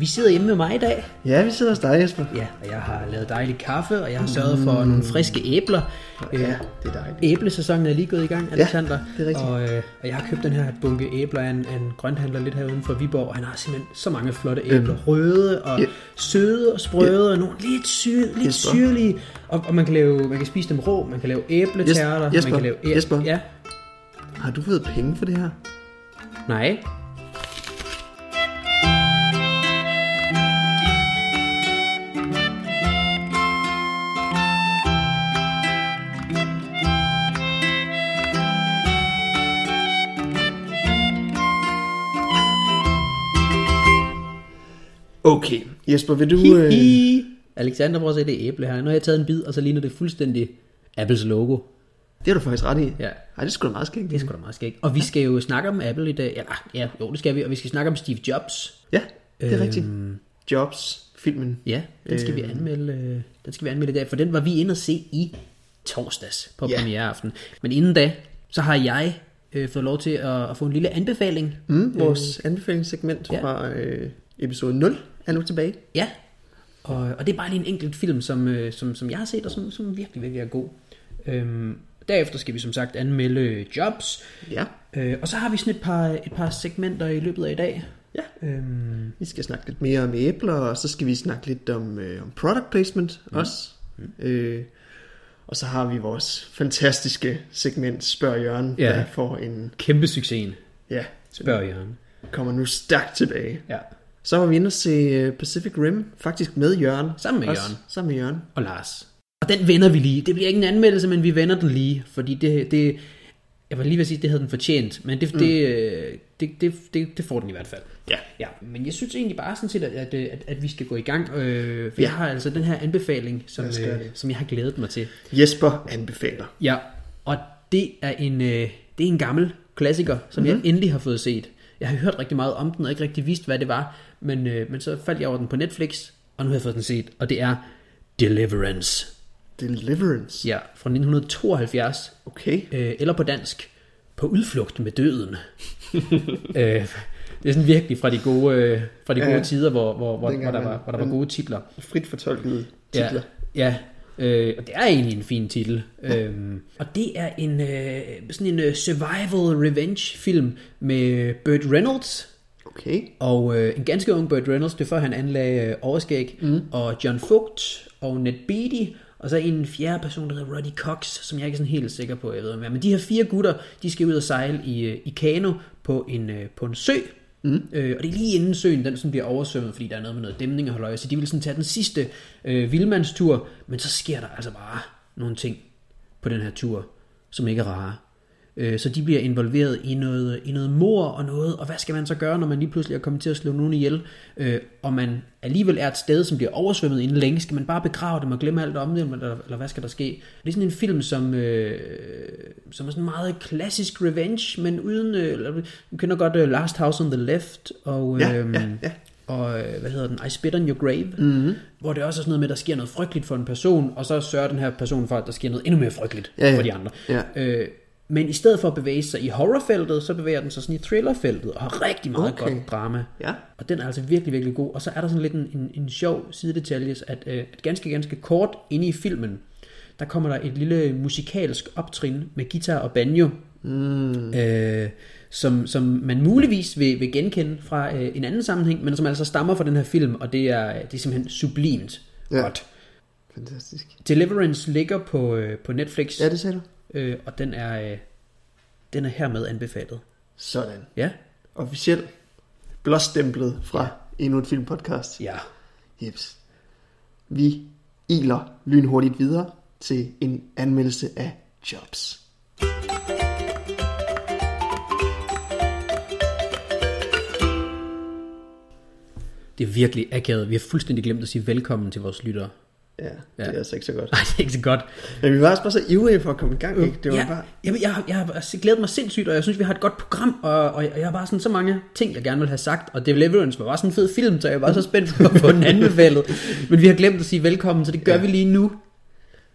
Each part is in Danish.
Vi sidder hjemme med mig i dag. Ja, vi sidder hos dig, Jesper. Ja, og jeg har lavet dejlig kaffe, og jeg har sørget for nogle friske æbler. Ja, det er dejligt. Æblesæsonen er lige gået i gang, Alexander. det er rigtigt. Og, øh, og jeg har købt den her bunke æbler af en, en grønthandler lidt herude for Viborg, og han har simpelthen så mange flotte æbler. Røde og ja. søde og sprøde, og nogle lidt, syre, lidt Jesper. syrlige. Og, og man, kan lave, man kan spise dem rå, man kan lave æbletærter. Jesper, man kan lave æ- Jesper. Ja, Har du fået penge for det her? nej. Okay, Jesper, vil du... Øh... Hihi. Alexander, prøv at se det æble her. Nu har jeg taget en bid, og så ligner det fuldstændig Apples logo. Det er du faktisk ret i. Ja. Ej, det er sgu da meget skægt. Det er sgu da meget skægt. Og vi skal jo snakke om Apple i dag. Eller, ja, jo, det skal vi. Og vi skal snakke om Steve Jobs. Ja, det er Øhm. rigtigt. Jobs, filmen. Ja, den skal vi anmelde, øh, den skal vi anmelde i dag, for den var vi inde og se i torsdags på Ja. premiereaften. Men inden da, så har jeg øh, fået lov til at, at få en lille anbefaling. Mm, vores anbefalingssegment ja. fra øh, episode 0 er nu tilbage. Ja, og, og det er bare lige en enkelt film, som, øh, som, som jeg har set, og som, som virkelig, virkelig er god. Øhm, derefter skal vi som sagt anmelde Jobs, Ja. øh, og så har vi sådan et par, et par segmenter i løbet af i dag. Ja. Øhm, Vi skal snakke lidt mere om æbler, og så skal vi snakke lidt om, øh, om product placement mm. også. Mm. Øh, og så har vi vores fantastiske segment Spørg Jørgen, Ja. der får en... kæmpe succesen, Ja, spørger Jørgen. kommer nu stærkt tilbage. Ja. Så var vi inde og se øh, Pacific Rim, faktisk med Jørgen. Sammen med Også Jørgen. Sammen med Jørgen. og Lars. Og den vender vi lige. Det bliver ikke en anmeldelse, men vi vender den lige, fordi det, det jeg var lige ved at sige, at det havde den fortjent, men det, mm. det, øh, det, det, det, det får den i hvert fald. Ja. Ja, men jeg synes egentlig bare sådan set, at, at, at, at vi skal gå i gang, øh, for Ja. jeg har altså den her anbefaling, som, gøre øh, som jeg har glædet mig til. Jesper anbefaler. Ja, og det er en, øh, det er en gammel klassiker, som mm-hmm. jeg endelig har fået set. Jeg har hørt rigtig meget om den, og ikke rigtig vidst, hvad det var, men, øh, men så faldt jeg over den på Netflix, og nu har jeg fået den set, og det er Deliverance. Deliverance. Ja, fra 1972, Okay. øh, eller på dansk, på udflugt med døden. øh, det er sådan virkelig fra de gode, øh, fra de Ja, gode ja. tider, hvor, hvor, hvor, Dengang hvor, der, var, hvor der var gode titler. Frit fortolkede Ja, titler. ja øh, og det er egentlig en fin titel. Øhm, og det er en øh, sådan en øh, survival revenge film med Burt Reynolds, Okay. og øh, en ganske ung Burt Reynolds, det før han anlagde øh, overskæg, mm. og John Vogt og Ned Beatty, og så en fjerde person, der hedder Roddy Cox, som jeg ikke er sådan helt sikker på, jeg ved om er. Men de her fire gutter, de skal ud og sejle i, øh, i kano på en, øh, på en sø, Mm. Øh, og det er lige inden søen, den sådan bliver oversvømmet, fordi der er noget med noget dæmning og holde så de vil sådan tage den sidste øh, vildmandstur, men så sker der altså bare nogle ting på den her tur, som ikke er rare. Øh, så de bliver involveret i noget, i noget mor og noget, og hvad skal man så gøre, når man lige pludselig er kommet til at slå nogen ihjel, øh, og man alligevel er et sted, som bliver oversvømmet inden længe, skal man bare begrave dem og glemme alt om det, eller, eller hvad skal der ske? Det er sådan en film, som, øh, som er sådan meget klassisk revenge, men uden, øh, du kender godt uh, Last House on the Left, og... Ja, øhm, ja, ja. og øh, hvad hedder den, I Spit on Your Grave, mm-hmm. hvor det også er sådan noget med, at der sker noget frygteligt for en person, og så sørger den her person for, at der sker noget endnu mere frygteligt Ja, ja. for de andre. Ja. Øh, men i stedet for at bevæge sig i horrorfeltet, så bevæger den sig sådan i thrillerfeltet, og har rigtig meget Okay. godt drama. Ja. Og den er altså virkelig, virkelig god. Og så er der sådan lidt en, en, en sjov sidedetalje, at, øh, at ganske, ganske kort inde i filmen, der kommer der et lille musikalsk optrin med guitar og banjo, mm. øh, som, som man muligvis vil, vil genkende fra øh, en anden sammenhæng, men som altså stammer fra den her film, og det er, det er simpelthen sublimt ja. godt. Fantastisk. Deliverance ligger på, øh, på Netflix, Ja, det sagde du. øh, og den er, øh, den er hermed anbefalet. Sådan. Ja? Officielt blåstemplet fra ja. endnu et filmpodcast. Ja. Jeps. Vi iler lynhurtigt videre til en anmeldelse af Jobs. Det er virkelig akavet. Vi har fuldstændig glemt at sige velkommen til vores lyttere. Ja, det Ja. er altså ikke så godt. Nej, det er ikke så godt. Men vi var også bare så ivrige for at komme i gang, ikke? Det var ja, bare... jeg, jeg, jeg har glædet mig sindssygt, og jeg synes, vi har et godt program, og, og jeg har bare sådan så mange ting, jeg gerne vil have sagt, og Deliverance var bare sådan en fed film, så jeg var så spændt på at få den anbefalet. Men vi har glemt at sige velkommen, så det gør ja. vi lige nu.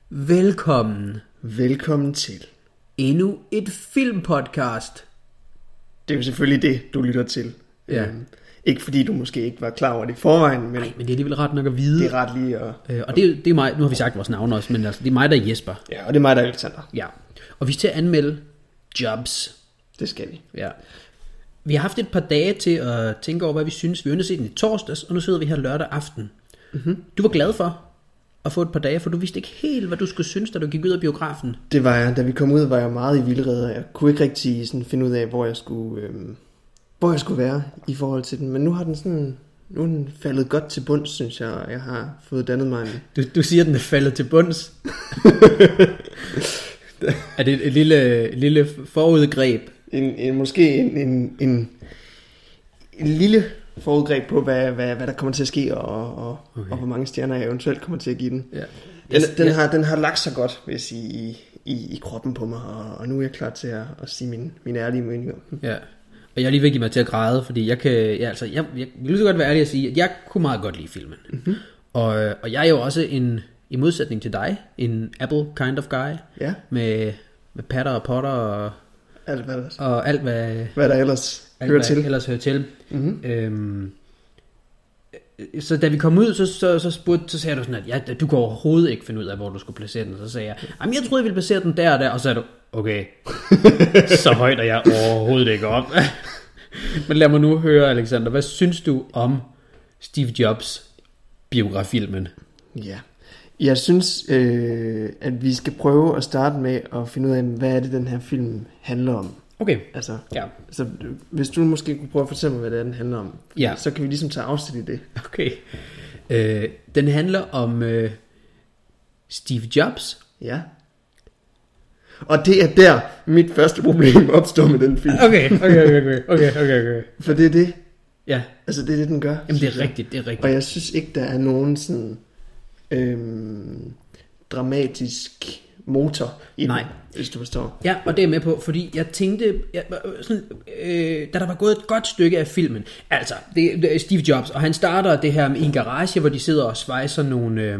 Velkommen. Velkommen til. Endnu et filmpodcast. Det er jo selvfølgelig det, du lytter til. Ja. Øhm, Ikke fordi du måske ikke var klar over det i forvejen, men Nej, men det er alligevel ret nok at vide. det er ret lige at... Øh, og det, er- det er mig, nu har vi sagt vores navn også, men altså, det er mig, der er Jesper. Ja, og det er mig, der er Alexander. Ja. Og vi skal til at anmelde Jobs. Det skal vi. Ja. Vi har haft et par dage til at tænke over, hvad vi synes. Vi ønsker set den i torsdags, og nu sidder vi her lørdag aften. Mm-hmm. Du var glad for at få et par dage, for du vidste ikke helt, hvad du skulle synes, da du gik ud af biografen. Det var jeg, da vi kom ud, var jeg meget i vildrede. Jeg kunne ikke rigtig sådan finde ud af, hvor jeg skulle, øhm, hvor jeg skulle være i forhold til den. Men nu har den sådan, nu er den faldet godt til bunds, synes jeg, og jeg har fået dannet mig en... Du, du siger, at den er faldet til bunds. er det et lille, lille forudgreb? en, en måske en, en, en, en lille forudgreb på, hvad, hvad, hvad der kommer til at ske, og, og, okay. og hvor mange stjerner jeg eventuelt kommer til at give den. Ja. Den, den, har, den har lagt sig godt, vil jeg sige, i, i, i kroppen på mig, og, og nu er jeg klar til at, at sige min, min ærlige mening om den. Ja. Og jeg er lige ved at give mig til at græde, fordi jeg kan, ja, altså, jeg, jeg vil lige så godt være ærlig at sige, at jeg kunne meget godt lide filmen. Mm-hmm. Og, øh, og jeg er jo også en, i modsætning til dig, en Apple kind of guy, Ja, med, med patter og potter og, alt hvad, og alt, hvad, hvad der ellers alt, hører hvad til. ellers hører til. Mm-hmm. Øhm, så da vi kom ud, så, så, så, spurgte, så sagde du sådan, at ja, du kunne overhovedet ikke finde ud af, hvor du skulle placere den. Så sagde jeg, jamen jeg troede, jeg ville placere den der og der. Og så sagde du, okay, så højt er jeg overhovedet ikke op. Men lad mig nu høre, Alexander, hvad synes du om Steve Jobs biografilmen? Ja. Jeg synes, øh, at vi skal prøve at starte med at finde ud af, hvad er det, den her film handler om. Okay, Altså, ja, altså øh, hvis du måske kunne prøve at fortælle mig, hvad det er, den handler om. Ja. Så kan vi ligesom tage afsæt i det. okay. Øh, den handler om øh, Steve Jobs. Ja. Og det er der, mit første problem opstår med den film. Okay, okay, okay, okay, okay, okay, okay. For det er det. Ja, Altså, det er det, den gør. jamen det er rigtigt, det er rigtigt. Og jeg synes ikke, der er nogen sådan øhm, dramatisk motor i Nej. Hvis du forstår. Ja, og det er jeg med på, fordi jeg tænkte, ja, sådan, øh, da der var gået et godt stykke af filmen, altså, det, det er Steve Jobs, og han starter det her med en garage, hvor de sidder og svejser nogle, øh,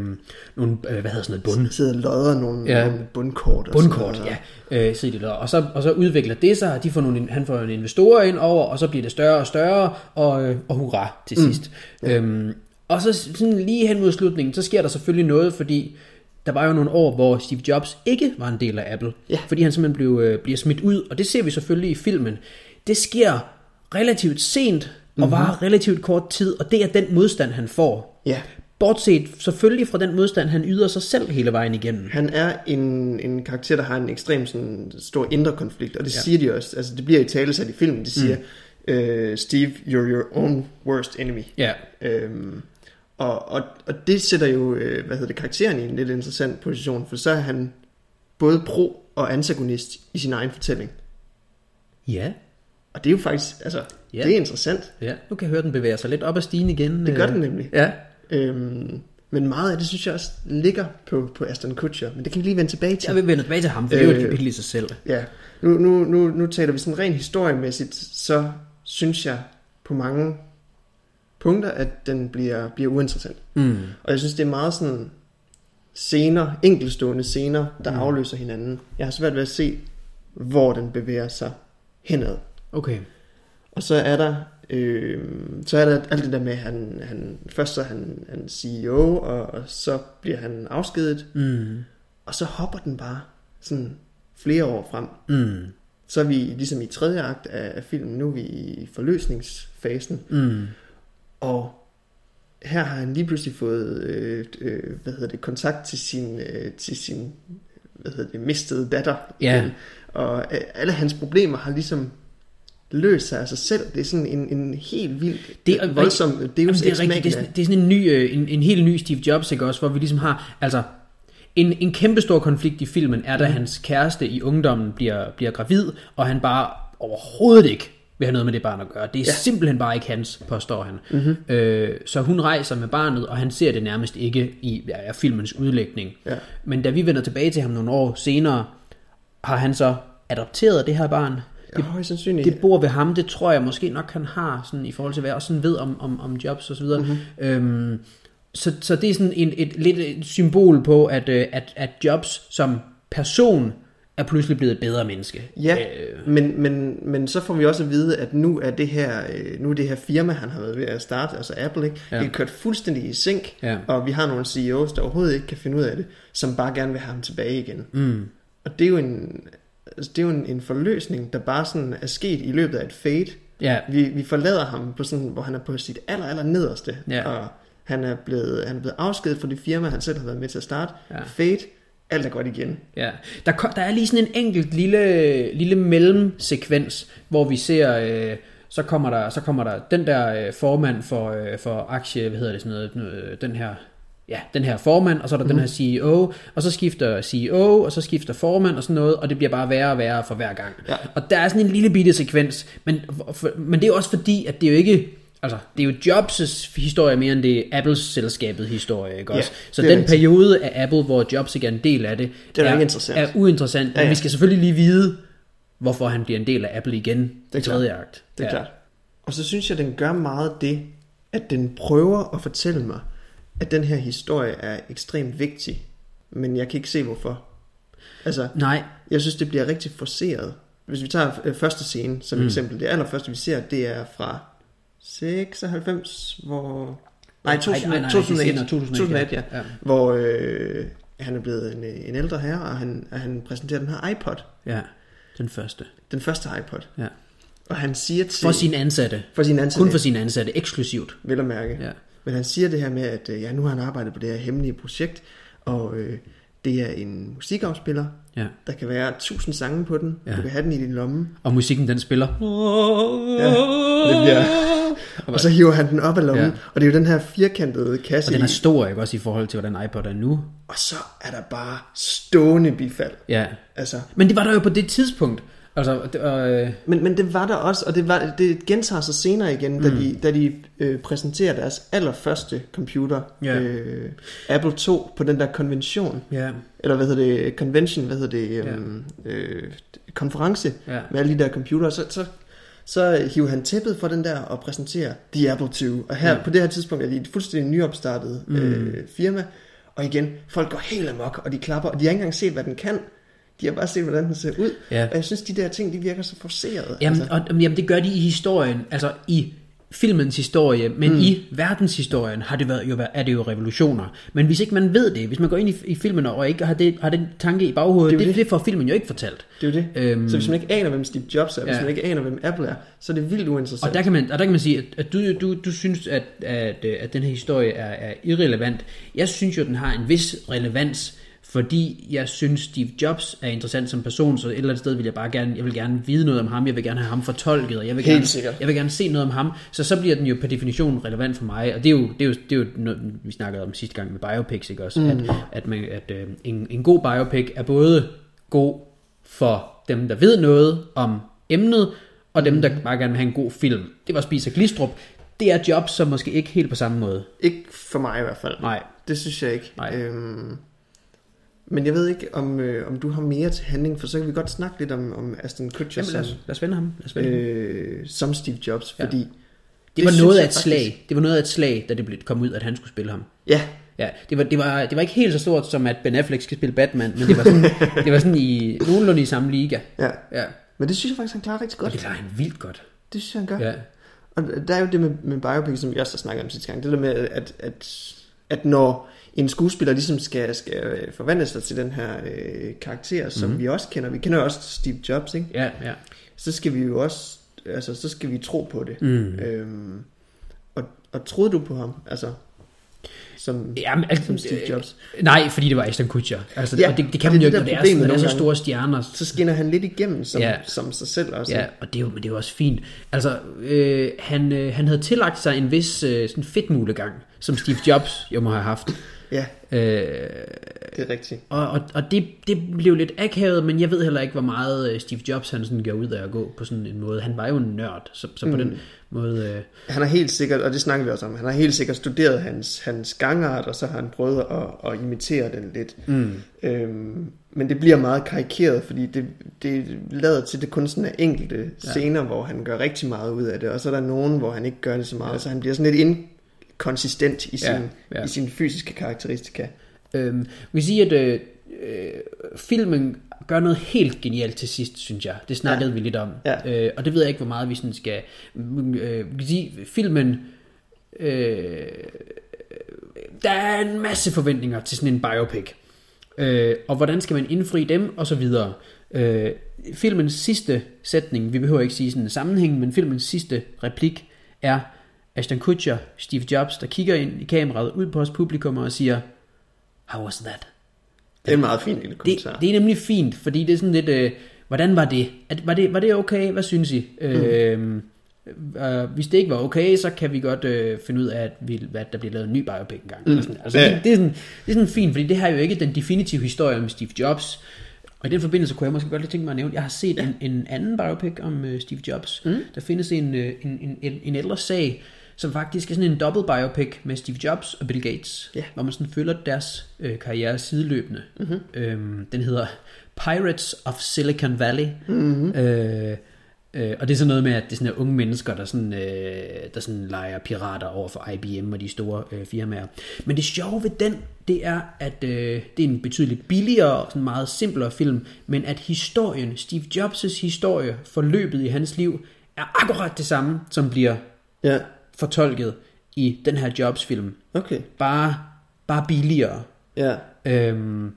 nogle øh, hvad hedder sådan noget, bund, Der sidder og lodder nogle, Ja. ja. nogle bundkort. Og bundkort, sådan noget. ja, øh, sidder de. Og så, og så udvikler det sig, og de får nogle, han får en investorer ind over, og så bliver det større og større, og, øh, og hurra til sidst. Mm. Øhm, og så sådan lige hen mod slutningen, så sker der selvfølgelig noget, fordi der var jo nogle år, hvor Steve Jobs ikke var en del af Apple, Ja. fordi han simpelthen blev, øh, bliver smidt ud, og det ser vi selvfølgelig i filmen. Det sker relativt sent, og mm-hmm. varer relativt kort tid, og det er den modstand, han får. Ja, Bortset selvfølgelig fra den modstand, han yder sig selv hele vejen igennem. han er en, en karakter, der har en ekstrem sådan, stor indre konflikt, og det ja. siger de også. Altså, det bliver i tale sat i filmen. De siger, mm. øh, Steve, you're your own worst enemy. Ja, Øhm, og, og, og det sætter jo, øh, hvad hedder det, karakteren i en lidt interessant position, for så er han både pro og antagonist i sin egen fortælling. ja, Og det er jo faktisk, altså, Ja. det er interessant. ja. Nu kan jeg høre, den bevæger sig lidt op ad stigen igen. Det gør øh. den nemlig. Ja, Øhm, men meget af det, synes jeg også, ligger på, på Aston Kutcher. Men det kan vi lige vende tilbage til. jeg vil vende tilbage til ham, for det er jo et Øh, kapitel i sig selv. Ja, nu, nu, nu, nu taler vi sådan rent historiemæssigt, så synes jeg på mange punkter, at den bliver, bliver uinteressant. Mm. Og jeg synes, det er meget sådan scener, enkelstående scener, der mm. afløser hinanden. Jeg har svært ved at se, hvor den bevæger sig henad. Okay. Og så er der, øh, så er der alt det der med, at han, han, først så er han, han CEO, og, og så bliver han afskedet, Mm. og så hopper den bare sådan flere år frem. Mm. Så er vi ligesom i tredje akt af, af filmen, nu er vi i forløsningsfasen, Mm. Og her har han lige pludselig fået øh, øh, hvad hedder det, kontakt til sin, øh, til sin hvad hedder det, mistede datter. Ja. igen. Og øh, alle hans problemer har ligesom løst sig af sig selv. Det er sådan en, en helt vild, Det er- voldsom Jamen, Deus det er Ex rigtigt. Det er, det er sådan en, ny, øh, en, en helt ny Steve Jobs, ikke også? Hvor vi ligesom har, altså, en, en kæmpe stor konflikt i filmen er, da hans kæreste i ungdommen bliver, bliver gravid, og han bare overhovedet ikke vil have noget med det barn at gøre. Det er ja. Ja. simpelthen bare ikke hans, påstår han. Mm-hmm. Øh, så hun rejser med barnet, og han ser det nærmest ikke i ja, filmens udlægning. Ja. Men da vi vender tilbage til ham nogle år senere, har han så adopteret det her barn. Ja, højst sandsynligt. Det bor ved ham, det tror jeg måske nok, han har, sådan i forhold til hvad jeg også sådan ved om, om, om jobs og så videre. Mm-hmm. Øhm, så, så det er sådan en, et, lidt et symbol på, at, øh, at, at jobs som person er pludselig blevet et bedre menneske. Ja, Øh, men, men, men så får vi også at vide, at nu er det her, øh, nu er det her firma, han har været ved at starte, altså Apple, ikke? Ja. Ja. det er kørt fuldstændig i sink, Ja. og vi har nogle CEOs, der overhovedet ikke kan finde ud af det, som bare gerne vil have ham tilbage igen. mm, Og det er jo en, altså det er jo en, en forløsning, der bare sådan er sket i løbet af et fade. ja, Vi, vi forlader ham på sådan, hvor han er på sit aller, aller nederste, Ja. og han er, blevet, han er blevet afskedet fra det firma, han selv har været med til at starte. Ja. Fade, alt er godt igen. Ja, der, der er lige sådan en enkelt lille, lille mellemsekvens, hvor vi ser, øh, så kommer der, så kommer der den der øh, formand for, øh, for aktie, hvad hedder det sådan noget, øh, den her, ja, den her formand, og så er der mm. den her CEO, og så skifter CEO, og så skifter formand og sådan noget, og det bliver bare værre og værre for hver gang. Ja. Og der er sådan en lille bitte sekvens, men, for, men det er også fordi, at det er jo ikke, altså, det er jo Jobs' historie mere end det er Apples selskabet historie, ikke Ja, også? Så det er den rigtigt. periode af Apple, hvor Jobs ikke er en del af det, Det er er, interessant. er uinteressant, men Ja, ja. vi skal selvfølgelig lige vide, hvorfor han bliver en del af Apple igen er i tredje akt. Det er ja. klart. Og så synes jeg, den gør meget det, at den prøver at fortælle mig, at den her historie er ekstremt vigtig, men jeg kan ikke se hvorfor. Altså, Nej, jeg synes, det bliver rigtig forceret. Hvis vi tager øh, første scene som mm. eksempel, det allerførste vi ser, det er fra 96, hvor... Nej, 2000, nej, nej, 2001, det er senere, 2001, 2001, ja. ja. Hvor øh, han er blevet en, en ældre herre, og han, og han præsenterer den her iPod. Ja, den første. Den første iPod. Ja. Og han siger til... For sine ansatte. for sin ansatte. Kun for sine ansatte, eksklusivt. vel at mærke. Ja. Men han siger det her med, at øh, ja, nu har han arbejdet på det her hemmelige projekt, og øh, det er en musikafspiller. Ja. Der kan være tusind sange på den. Ja. Du kan have den i din lomme. Og musikken den spiller. Ja, det bliver... Og så hiver han den op af lommen, Ja. og det er jo den her firkantede kasse Og den er stor, ikke også i forhold til, hvordan iPod er nu. Og så er der bare stående bifald. Ja. Altså, Men det var der jo på det tidspunkt. Altså, det, øh, men, men det var der også, og det, var, det gentager sig senere igen, da Mm. de, da de øh, præsenterer deres allerførste computer, Ja. øh, Apple II, på den der konvention. ja, eller hvad hedder det, convention, hvad hedder det, øhm, øh, konference ja. med alle de der computere, så, så, så hiver han tæppet for den der og præsenterer The Apple II. Og her ja. på det her tidspunkt er de et fuldstændig nyopstartet mm. øh, firma, og igen, folk går helt amok, og de klapper, og de har ikke engang set, hvad den kan. De har bare set, hvordan den ser ud. Ja. Og jeg synes, de der ting, de virker så forceret. Jamen, altså. og, jamen, det gør de i historien, altså i filmens historie, men mm. i verdenshistorien har det været, jo, er det jo revolutioner. Men hvis ikke man ved det, hvis man går ind i, i filmen og ikke har, det, har den tanke i baghovedet, Det det, er det, det. får filmen jo ikke fortalt. Det er jo det. Øhm, Så hvis man ikke aner, hvem Steve Jobs er. Ja. hvis man ikke aner, hvem Apple er, så er det vildt uinteressant. Og der kan man, og der kan man sige, at, at du, du, du synes, at, at, at den her historie er, er irrelevant. Jeg synes jo, at den har en vis relevans, fordi jeg synes, Steve Jobs er interessant som person, så et eller andet sted vil jeg bare gerne, jeg vil gerne vide noget om ham, jeg vil gerne have ham fortolket, og jeg vil, Helt gerne, sikkert. jeg vil gerne se noget om ham, så så bliver den jo per definition relevant for mig, og det er jo, det er jo, det er jo noget, vi snakkede om sidste gang med biopics, ikke også? Mm. At, at, man, at øh, en, en god biopic er både god for dem, der ved noget om emnet, og dem, der bare gerne vil have en god film. Det var Spiser Glistrup. Det er jobs, som måske ikke helt på samme måde. Ikke for mig i hvert fald. Nej. Det synes jeg ikke. Nej. Øhm, men jeg ved ikke, om, øh, om du har mere til handling, for så kan vi godt snakke lidt om, om Aston Kutcher Jamen, lad, som, os, lad os vende ham. Lad os vende ham. øh, som Steve Jobs, Ja. fordi... Det, det var noget jeg af et faktisk- slag. Det var noget af et slag, da det blev kom ud, at han skulle spille ham. Ja, Ja, det var, det, var, det var ikke helt så stort, som at Ben Affleck skal spille Batman, men det var sådan, det var sådan i nogenlunde i samme liga. ja. Ja, Men det synes jeg faktisk, han klarer rigtig og godt. det klarer han vildt godt. Det synes jeg, han gør. Ja, Og der er jo det med, med biopic, som vi også har snakket om sidste gang. Det der med, at, at, at når en skuespiller ligesom skal, skal øh, forvandle sig til den her øh, karakter, som mm. vi også kender. Vi kender jo også Steve Jobs, ikke? ja, ja. Så skal vi jo også, altså så skal vi tro på det. Mm. Øhm, og, og troede du på ham? Altså, som, Jamen, altså, som Steve Jobs. Øh, nej, fordi det var Ashton Kutcher. Altså, Ja, og det, det kan man jo ikke, når det er, når det er så store stjerner. Så skinner han lidt igennem som, Ja. som sig selv også. Ja, og det er jo, men det er jo også fint. Altså, øh, han, øh, han havde tillagt sig en vis øh, sådan fedtmulegang, som Steve Jobs jo må have haft. Ja, Øh, det er rigtigt. og og, og det, det blev lidt akavet, men jeg ved heller ikke, hvor meget øh, Steve Jobs han sådan gjorde ud af at gå på sådan en måde. Han var jo en nørd, så, så på Mm. den måde... Øh, Han har helt sikkert, og det snakker vi også om, han har helt sikkert studeret hans, hans gangart, og så har han prøvet at, at imitere den lidt. mm, Øhm, men det bliver meget karikeret, fordi det, det lader til, det kun sådan er enkelte Ja. scener, hvor han gør rigtig meget ud af det, og så er der nogen, hvor han ikke gør det så meget, så han bliver sådan lidt inkonsistent i sin, Ja, ja. i sine fysiske karakteristika. Øhm, vi kan sige, at øh, øh, filmen gør noget helt genialt til sidst, synes jeg. Det snakkede ja. vi lidt om. Ja. Øh, og det ved jeg ikke, hvor meget vi sådan skal... Øh, vi kan sige, filmen... Øh, der er en masse forventninger til sådan en biopic. Øh, og hvordan skal man indfri dem, og så videre. Øh, filmens sidste sætning, vi behøver ikke sige sådan en sammenhæng, men filmens sidste replik er Ashton Kutcher, Steve Jobs, der kigger ind i kameraet ud på os publikum og siger, How was that? Det er en meget fin lille kommentar. Det, det er nemlig fint, fordi det er sådan lidt, øh, hvordan var det? At, var det? Var det okay? Hvad synes I? Mm. Øh, øh, hvis det ikke var okay, så kan vi godt øh, finde ud af, at, vi, at der bliver lavet en ny biopic engang. Mm. Sådan. Altså, Ja. det, det, er sådan, det er sådan fint, fordi det her er jo ikke den definitive historie om Steve Jobs. Og i den forbindelse kunne jeg måske godt lige tænke mig at nævne, jeg har set ja. en, en anden biopic om øh, Steve Jobs. Mm. Der findes en, øh, en, en, en, en ældre sag, som faktisk er sådan en double biopic med Steve Jobs og Bill Gates, Ja. hvor man sådan følger deres øh, karriere sideløbende. Mm-hmm. Øhm, den hedder Pirates of Silicon Valley. Mm-hmm. Øh, øh, og det er sådan noget med, at det er sådan her unge mennesker, der sådan, øh, der sådan leger pirater over for IBM og de store øh, firmaer. Men det sjove ved den, det er, at øh, det er en betydeligt billigere og sådan meget simplere film, men at historien, Steve Jobs' historie, forløbet i hans liv, er akkurat det samme, som bliver Ja, fortolket i den her Jobs-film. okay. Bare, bare billigere. Ja, Øhm,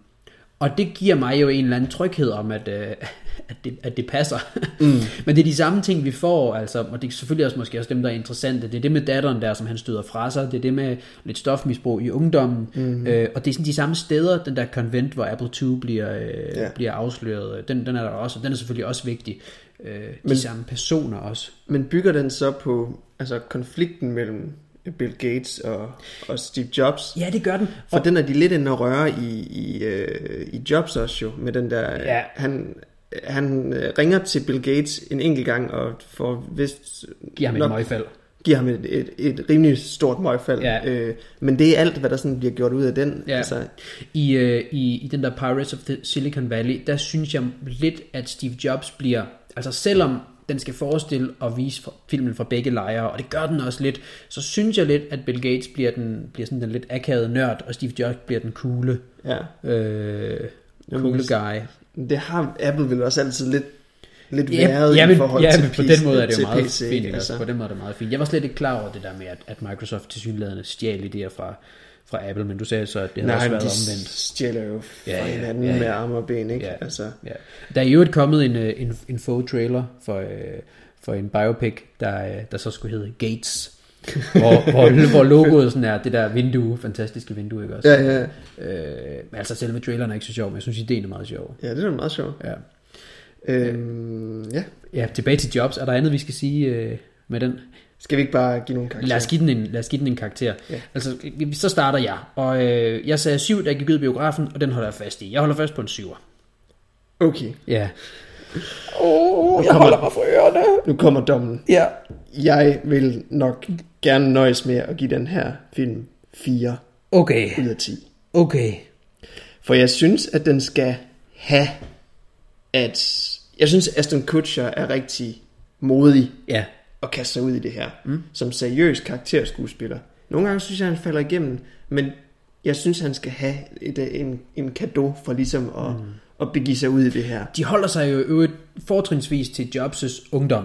og det giver mig jo en eller anden tryghed om, at, øh, at, det, at det passer. Mm. Men det er de samme ting, vi får, altså, og det er selvfølgelig også måske også dem, der er interessante. Det er det med datteren der, som han støder fra sig. Det er det med lidt stofmisbrug i ungdommen. Mm. Øh, og det er sådan de samme steder, den der konvent, hvor Apple II bliver, øh, ja. bliver afsløret. Den, den er der også, og den er selvfølgelig også vigtig. Øh, de Men- samme personer også. men bygger den så på altså, konflikten mellem Bill Gates og, og Steve Jobs? Ja, det gør den. For den er de lidt inde og røre i, i, øh, i Jobs også jo, med den der... Ja. Han, han øh, ringer til Bill Gates en enkelt gang og får vist... Giver ham et nok- møgfald. giver ham et, et, et rimelig stort møgfald. Ja. Øh, men det er alt, hvad der sådan bliver gjort ud af den. Ja. Altså, I, øh, i, I den der Pirates of the Silicon Valley, der synes jeg lidt, at Steve Jobs bliver, altså selvom den skal forestille og vise filmen fra begge lejre, og det gør den også lidt, så synes jeg lidt, at Bill Gates bliver, den, bliver sådan den lidt akavede nørd, og Steve Jobs bliver den coole, ja. øh, coole guy. Det har Apple vel også altid lidt, lidt Ja, været ja, i men, forhold ja, til men på den måde er det jo meget PC, fint. Altså. På den måde er det meget fint. Jeg var slet ikke klar over det der med, at, at Microsoft til synligheden stjal idéer fra, fra Apple, men du sagde så, at det havde Nej, også været de omvendt. stjæler jo fra Ja, ja, hinanden ja, ja. med arme og ben, ikke? Ja. Altså, Ja. Der er jo et kommet en, øh, en, en faux trailer for, øh, for en biopic, der, øh, der så skulle hedde Gates. hvor, hvor, hvor logoet sådan er det der vindue, fantastiske vindue, ikke også? ja, ja. Øh, men altså selve traileren er ikke så sjov, men jeg synes ideen er meget sjov. ja, det er meget sjovt. Ja. Øhm, ja. ja, tilbage til Jobs. Er der andet, vi skal sige øh, med den? Skal vi ikke bare give nogle karakterer? Lad os give den en, lad os give den en karakter. Ja. Altså, så starter jeg. Og øh, jeg sagde syv, da jeg gik ud af biografen, og den holder jeg fast i. Jeg holder fast på en syver. Okay, Ja. oh, jeg holder mig for ørerne. Nu kommer dommen. Ja. Jeg vil nok gerne nøjes med at give den her film 4 Okay. ud af 10. Okay. For jeg synes, at den skal have, at... Jeg synes, Aston Kutcher er rigtig modig Ja. At kaste sig ud i det her. Mm. Som seriøs karakterskuespiller. Nogle gange synes jeg, han falder igennem, men jeg synes, han skal have et, en, en gave for ligesom at, mm. at begive sig ud i det her. De holder sig jo øvrigt fortrinsvis til Jobs' ungdom.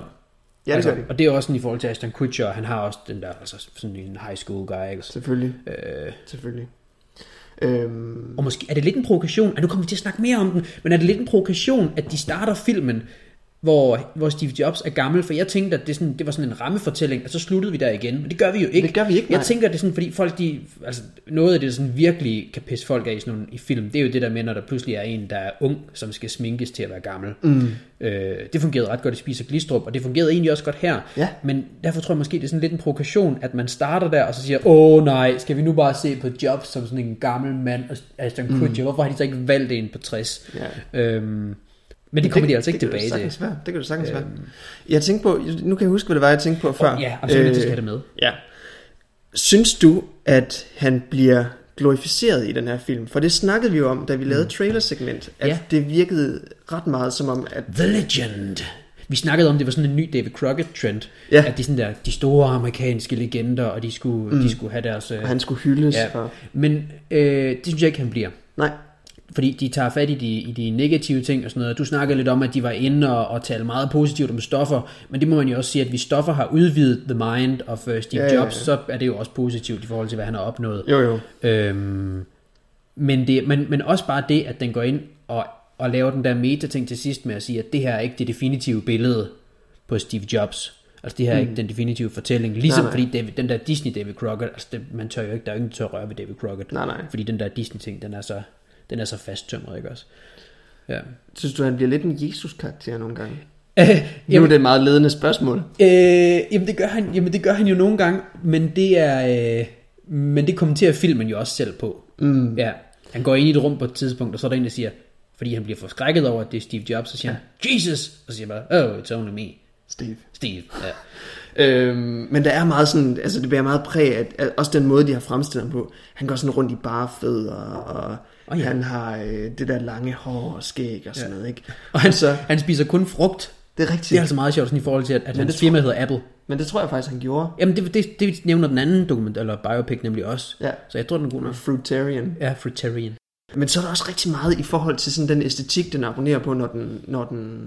Ja, det gør de. Og det er også sådan i forhold til Ashton Kutcher, han har også den der, altså sådan en high school guy, ikke? Selvfølgelig. Øh, Selvfølgelig. Øhm, og måske er det lidt en provokation, og nu kommer vi til at snakke mere om den, men er det lidt en provokation, at de starter filmen, hvor, hvor Steve Jobs er gammel, for jeg tænkte, at det, sådan, det var sådan en rammefortælling, og så sluttede vi der igen, men det gør vi jo ikke. Det gør vi ikke, Jeg nej. tænker, det er sådan, fordi folk, de, altså noget af det, der sådan virkelig kan pisse folk af i, sådan nogle, i film, det er jo det der med, når der pludselig er en, der er ung, som skal sminkes til at være gammel. Mm. Øh, det fungerede ret godt i Spiser Glistrup, og det fungerede egentlig også godt her. Ja. Men derfor tror jeg måske, det er sådan lidt en provokation, at man starter der, og så siger, åh nej, skal vi nu bare se på Jobs som sådan en gammel mand, og Ashton Kutcher, hvorfor har de så ikke valgt en på 60? ja. Øhm, men det kommer de altså ikke det tilbage det til. Det kan det sagtens være. Jeg tænkte på, nu kan jeg huske, hvad det var, jeg tænkte på før. Ja, absolut, øh, det skal have det med. Ja. Synes du, at han bliver glorificeret i den her film? For det snakkede vi jo om, da vi lavede trailersegment, at Ja. det virkede ret meget som om, at... The Legend. Vi snakkede om, det var sådan en ny David Crockett-trend. Ja. At de, sådan der, de store amerikanske legender, og de skulle, mm. de skulle have deres... Øh, han skulle hyldes. ja. Og... Men øh, det synes jeg ikke, han bliver. Nej, fordi de tager fat i de, i de negative ting og sådan noget. Du snakkede lidt om, at de var inde og, og talte meget positivt om stoffer, men det må man jo også sige, at hvis stoffer har udvidet the mind of uh, Steve Ja, ja, Jobs, ja. så er det jo også positivt i forhold til, hvad han har opnået. Jo, jo. Øhm, men, det, men, men også bare det, at den går ind og, og laver den der meta-ting til sidst med at sige, at det her er ikke det definitive billede på Steve Jobs. Altså det her er ikke den definitive fortælling. Ligesom Nej, nej. fordi David, den der Disney David Crockett, altså det, man tør jo ikke, der er jo ingen tør røre ved David Crockett. Nej, nej. Fordi den der Disney ting, den er så, den er så fasttømret, ikke også? Ja. Synes du, han bliver lidt en Jesus-karakter nogle gange? Øh, Nu er jamen, det et meget ledende spørgsmål. øh, jamen, det gør han, jamen det gør han jo nogle gange, men det er, øh, men det kommenterer filmen jo også selv på. Mm. Ja, han går ind i et rum på et tidspunkt, og så er der en, der siger, fordi han bliver forskrækket over, at det er Steve Jobs, så siger han, Jesus! Og så siger han bare, oh, it's only me, Steve. Steve. Ja. Øhm, men der er meget sådan, altså det bærer meget præg af, at også den måde, de har fremstillet ham på. Han går sådan rundt i bare fødder, og oh, ja. han har øh, det der lange hår og skæg og sådan Ja. noget, ikke? Og han, så, han spiser kun frugt. det er rigtigt. Det er altså meget sjovt sådan i forhold til, at, at hans firma hedder Apple. Men det tror jeg faktisk, han gjorde. Jamen, det, det, det nævner den anden dokument, eller biopic nemlig også. Ja. Så jeg tror, den er god nok. Fruitarian. Ja, Fruitarian. Men så er der også rigtig meget i forhold til sådan den æstetik, den abonnerer på, når den, når den,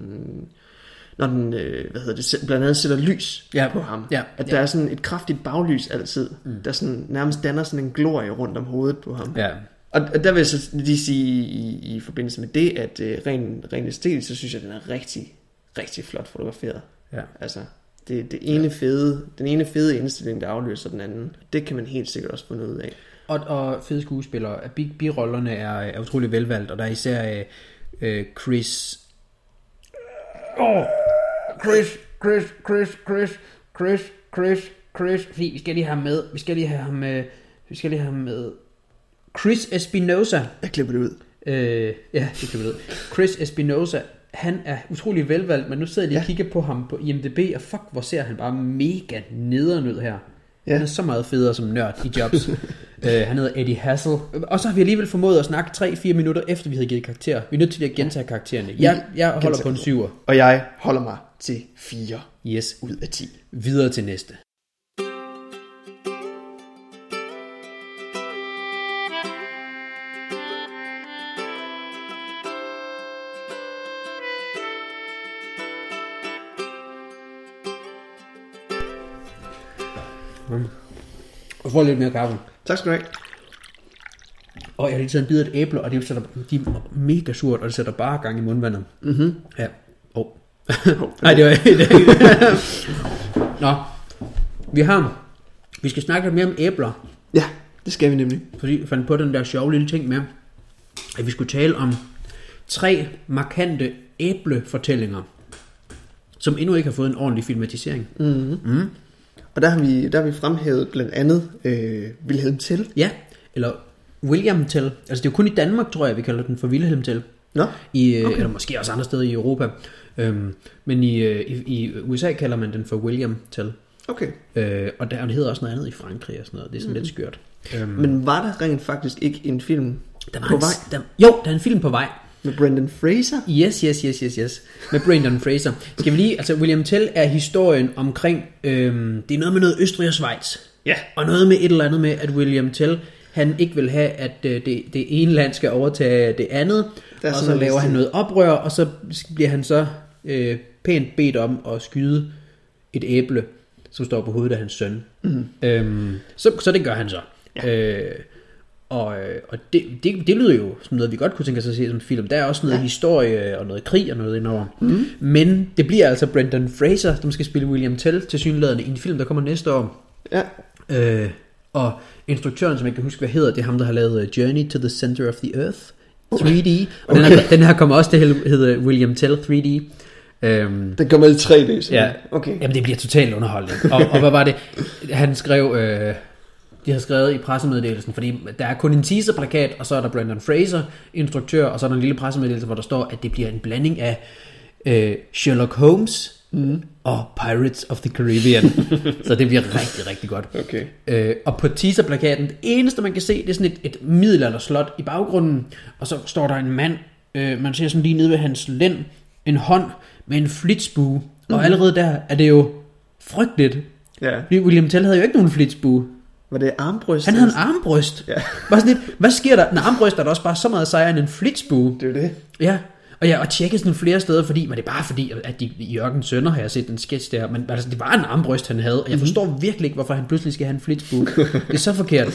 når den øh, hvad hedder det, blandt andet sætter lys Ja, på ham. ja, At ja. der er sådan et kraftigt baglys altid, mm. der sådan nærmest danner sådan en glorie rundt om hovedet på ham. Ja. Og, og der vil jeg så lige sige i, i forbindelse med det, at øh, ren, ren æstetisk, så synes jeg, at den er rigtig, rigtig flot fotograferet. Ja. Altså, det, det ene fede, den ene fede indstilling, der afløser den anden, det kan man helt sikkert også få noget ud af. Og, og fede skuespillere. Bi- Birollerne er, er utrolig velvalgt, og der er især øh, øh, Chris... Åh! Chris, Chris, Chris, Chris, Chris, Chris, Chris. Fordi vi skal lige have ham med. Vi skal lige have ham med. Vi skal lige have ham med. Chris Espinosa. Jeg klipper det ud. Øh, ja, det kan vi ud. Chris Espinosa. Han er utrolig velvalgt, men nu sidder jeg lige og Ja. kigger på ham på IMDb, og fuck, hvor ser han bare mega nederen ud her. Ja. Han er så meget federe som nørd i jobs. uh, han hedder Eddie Hassel. Og så har vi alligevel formået at snakke 3-4 minutter efter vi havde givet karakter. Vi er nødt til at gentage karaktererne. Jeg, jeg holder på en dem. syver. Og jeg holder mig til 4 Yes. ud af 10. Videre til næste. Og får lidt mere kaffe. Tak skal du have. Og jeg har lige taget en bid af et æble, og det sætter, de er mega surt, og det sætter bare gang i mundvandet. Mm-hmm. Ja. Oh. Nej, det var ikke. Nå, vi har, vi skal snakke lidt mere om æbler, Ja, det skal vi nemlig. fordi vi fandt på den der sjove lille ting med, at vi skulle tale om tre markante æblefortællinger, som endnu ikke har fået en ordentlig filmatisering. Mm-hmm. Mm. Og der har vi, der har vi fremhævet blandt andet øh, Wilhelm Tell. Ja, eller William Tell. Altså det er jo kun i Danmark, tror jeg, vi kalder den for Wilhelm Tell. Nå, I, okay. Okay. Eller måske også andre steder i Europa. Øhm, men i, øh, i, i USA kalder man den for William Tell. okay. Øh, og der hedder også noget andet i Frankrig og sådan noget. Det er sådan mm. lidt skørt. Øhm, Men var der rent faktisk ikke en film der var på en, vej Der, jo, der er en film på vej. Med Brendan Fraser? Yes, yes, yes, yes, yes. Med Brendan Fraser. Skal vi lige, altså William Tell er historien omkring, øhm, det er noget med noget Østrig og Schweiz. Ja. Og noget med et eller andet med, at William Tell, han ikke vil have, at øh, det, det ene land skal overtage det andet. Der er og så laver han stil. noget oprør, og så bliver han så øh, pænt bedt om at skyde et æble, som står på hovedet af hans søn. Mm. Øhm, så, så det gør han så. Ja. Øh, og øh, og det, det, det lyder jo som noget, vi godt kunne tænke os at se som film. Der er også noget ja. historie og noget krig og noget indover. Mm. Men det bliver altså Brendan Fraser, som skal spille William Tell til synlædende i en film, der kommer næste år. Ja. Øh, og instruktøren, som jeg kan huske, hvad hedder, det er ham, der har lavet øh, Journey to the Center of the Earth 3D. Og den, her, den her kommer også til at hedde William Tell 3D. Øhm, Den kommer i 3D, så. Ja. Okay. Jamen, det bliver totalt underholdende. Og, og hvad var det? Han skrev... Øh, de har skrevet i pressemeddelelsen, fordi der er kun en teaserplakat, og så er der Brendan Fraser, instruktør, og så er der en lille pressemeddelelse, hvor der står, at det bliver en blanding af øh, Sherlock Holmes mm. og Pirates of the Caribbean. så det bliver rigtig, rigtig godt. Okay. Øh, og på teaserplakaten, det eneste man kan se, det er sådan et, et middelalderslot i baggrunden, og så står der en mand, øh, man ser sådan lige nede ved hans lænd, en hånd med en flitsbue, og allerede der er det jo frygteligt. Ja. Fordi William Tell havde jo ikke nogen flitsbue. Var det armbryst? Han havde en armbryst. Ja. Bare sådan lidt, hvad sker der? En armbryst er der også bare så meget sejere end en flitsbue. Det er det. Ja, og jeg har tjekket sådan flere steder, fordi, men det er bare fordi, at de, i Jørgens Sønder har jeg set en sketch der, men altså, det var en armbryst, han havde, og jeg forstår virkelig ikke, hvorfor han pludselig skal have en flitsbue. det er så forkert.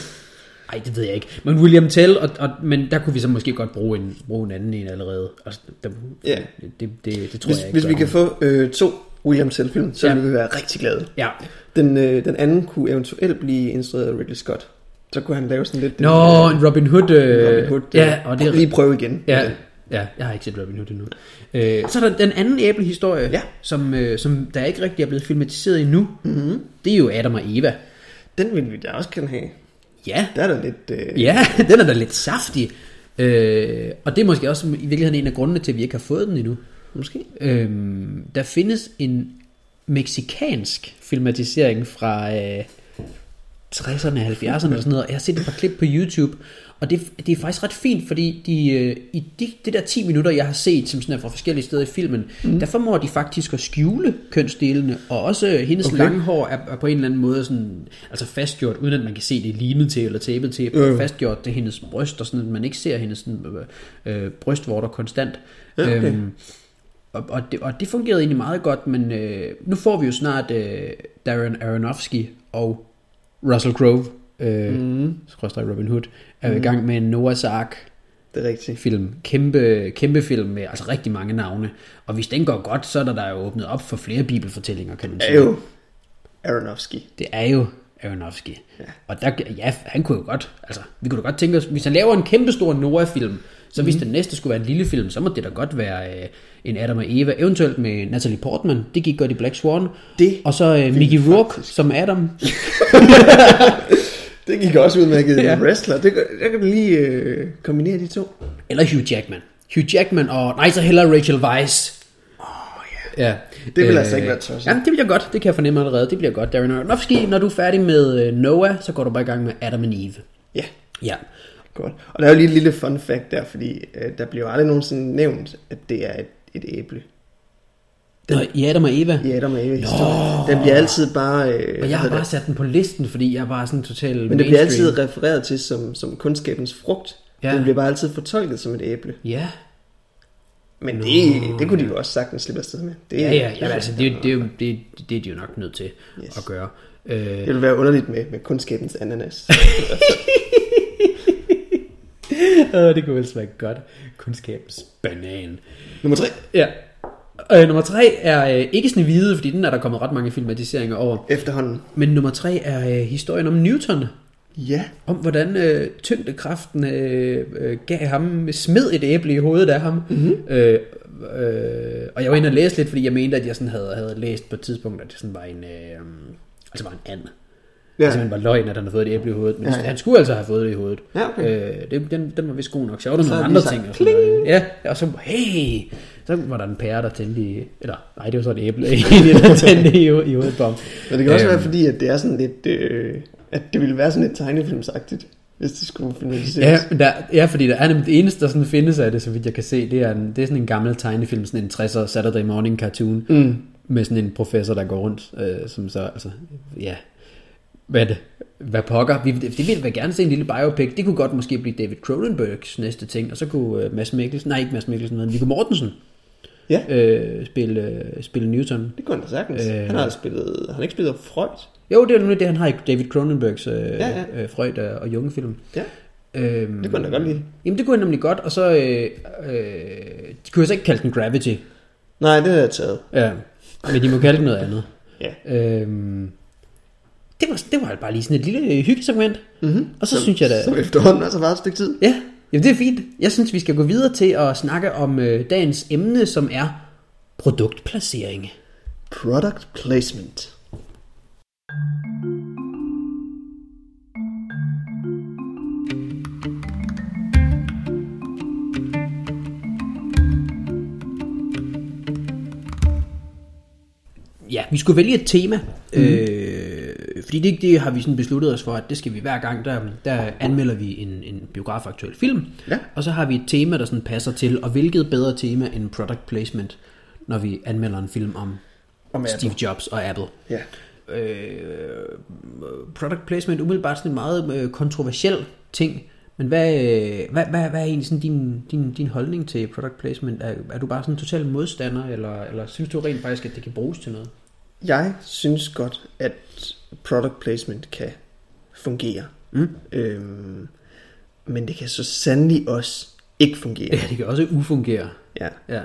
Ej, det ved jeg ikke. Men William Tell, og, og, men der kunne vi så måske godt bruge en, bruge en anden en allerede. Altså, der, Ja. det, det, det, tror Hvis, jeg ikke. hvis vi kan få øh, to William Tell-film, så Ja. ja. vil vi være rigtig glade. Ja. Den, øh, den anden kunne eventuelt blive instrueret af Ridley Scott. Så kunne han lave sådan lidt... Nå, øh, en Robin Hood. Øh, Robin Hood. Ja, øh, og det er Lige prøve igen. Ja, ja, jeg har ikke set Robin Hood endnu. Øh, så er der den anden æblehistorie, Ja. som, øh, som der ikke rigtig er blevet filmatiseret endnu. Mm-hmm. Det er jo Adam og Eva. Den vil vi da også gerne have. Ja, Der er der lidt... Øh, ja, den er da lidt saftig. Øh, og det er måske også i virkeligheden en af grundene til, at vi ikke har fået den endnu. Måske. Øh, der findes en meksikansk filmatisering fra øh, 60'erne, 70'erne eller sådan noget. Jeg har set et par klip på YouTube, og det, det er faktisk ret fint, fordi de, øh, i de, det der 10 minutter, jeg har set, som sådan er fra forskellige steder i filmen, mm. der formår de faktisk at skjule kønsdelene, og også øh, hendes okay. Lange hår er, er på en eller anden måde sådan, altså fastgjort, uden at man kan se det limet til eller tapet til, jo. fastgjort til hendes bryst, og sådan at man ikke ser hendes sådan, øh, øh, brystvorter konstant. Okay. Øhm, og, og, det, og det fungerede egentlig meget godt, men øh, nu får vi jo snart øh, Darren Aronofsky og Russell Crowe, øh, Mm, Robin Hood, er jo i gang med en Noah's Ark det er rigtigt. film. Kæmpe, kæmpe film med altså rigtig mange navne. Og hvis den går godt, så er der, der jo åbnet op for flere bibelfortællinger, kan man Det sige. er jo Aronofsky. Det er jo Aronofsky. Ja. Og der, ja, han kunne jo godt, altså, vi kunne da godt tænke os, hvis han laver en kæmpe stor Noah-film, så Mhm. hvis den næste skulle være en lille film, så må det da godt være øh, en Adam og Eva, eventuelt med Natalie Portman, det gik godt i Black Swan, Det, og så øh, Mickey Rourke som Adam. det gik også udmærket Ja. wrestler. Det, der kan du lige øh, kombinere de to. Eller Hugh Jackman. Hugh Jackman og, nej, så hellere Rachel Weisz. Ja. Det vil altså ikke være tosset. Jamen, det bliver godt. Det kan jeg fornemme allerede. Det bliver godt. Darren Aronofsky, når du er færdig med øh, Noah, så går du bare i gang med Adam and Eve. Ja, Ja. Godt. Og der er jo lige et lille fun fact der, fordi øh, der bliver jo aldrig nogensinde nævnt, at det er et, et æble. Den... Nå, i Adam og Eva. I Adam og Eva. Den bliver altid bare... Øh, Og jeg har bare sat den på listen, fordi jeg er bare sådan total det? Men det bliver altid refereret til som, som kundskabens frugt. Ja. Den bliver bare altid fortolket som et æble. Ja, Men det, det kunne de jo også sagtens slippe afsted med. Det, ja, ja, ja altså, det, det, det, det er de jo nok nødt til Yes. at gøre. Øh, det ville være underligt med, med kundskabens ananas. øh, det kunne ellers være godt. Kundskabens banan. Nummer tre. Ja. Øh, nummer tre er øh, ikke Snevide, fordi den er der kommet ret mange filmatiseringer over. Efterhånden. Men nummer tre er øh, historien om Newton. Ja. Om hvordan øh, tyngdekraften øh, øh, gav ham, smed et æble i hovedet af ham. Mm-hmm. Øh, øh, og jeg var inde og læse lidt, fordi jeg mente, at jeg sådan havde, havde læst på et tidspunkt, at det sådan var en, øh, altså var en and. Ja. Ja. Altså, han var løgn, at han havde fået et æble i hovedet. Men ja, Ja, han skulle altså have fået det i hovedet. Ja, okay. Øh, det, den, den var vist god nok. Så var der nogle andre sagt, ting. Og sådan noget. Ja, og så, hey, så var der en pære, der tændte i... Eller, nej, det var så et æble, der tændte i, i hovedet på ham. Men det kan også Øhm. være fordi, at det er sådan lidt... Øh, at det ville være sådan lidt tegnefilmsagtigt, hvis det skulle filmatiseres. Ja, men der, ja, fordi der er nemlig det eneste, der sådan findes af det, så vidt jeg kan se, det er, en, det er sådan en gammel tegnefilm, sådan en 60'er Saturday Morning cartoon, Mm. med sådan en professor, der går rundt, øh, som så, altså, ja, hvad det? Hvad pokker? Vi, det, ville vi gerne se en lille biopic. Det kunne godt måske blive David Cronenbergs næste ting, og så kunne uh, Mads Mikkelsen, nej ikke Mads Mikkelsen, men Viggo Mortensen Ja, øh, spille, øh, spille Newton. det kunne han da sagtens. Øh. Han har spillet... Han har ikke spillet Freud. Jo, det er nemlig det, han har i David Cronenbergs øh, ja, Ja. Øh, Freud og, og Junge-film. Ja, Øhm, det kunne han da godt lide. Jamen det kunne han nemlig godt, og så øh, øh, de kunne jeg så ikke kalde den Gravity. Nej, det er taget. Ja, men de må kalde den noget andet. Ja. Øhm, det, var, det var bare lige sådan et lille øh, hyggesegment. Mm-hmm. Og så synes jeg da- Som efterhånden også har været et stykke tid. Ja, jamen det er fint. Jeg synes, vi skal gå videre til at snakke om øh, dagens emne, som er produktplacering. Product placement. Ja, vi skulle vælge et tema, mm. øh, fordi det, det har vi sådan besluttet os for, at det skal vi hver gang, der, der anmelder vi en, en biografaktuel film, Ja. og så har vi et tema, der sådan passer til, og hvilket bedre tema end product placement, når vi anmelder en film om Om Apple. Steve Jobs og Apple. Ja. øh, product placement umiddelbart sådan en meget øh, kontroversiel ting. Men hvad, øh, hvad, hvad, hvad er egentlig sådan din, din, din holdning til product placement? Er, er du bare sådan en total modstander, eller, eller synes du rent faktisk, at det kan bruges til noget? Jeg synes godt, at product placement kan fungere. Mm. Øhm, men det kan så sandelig også ikke fungere. Ja, det kan også ufungere. Ja. Ja.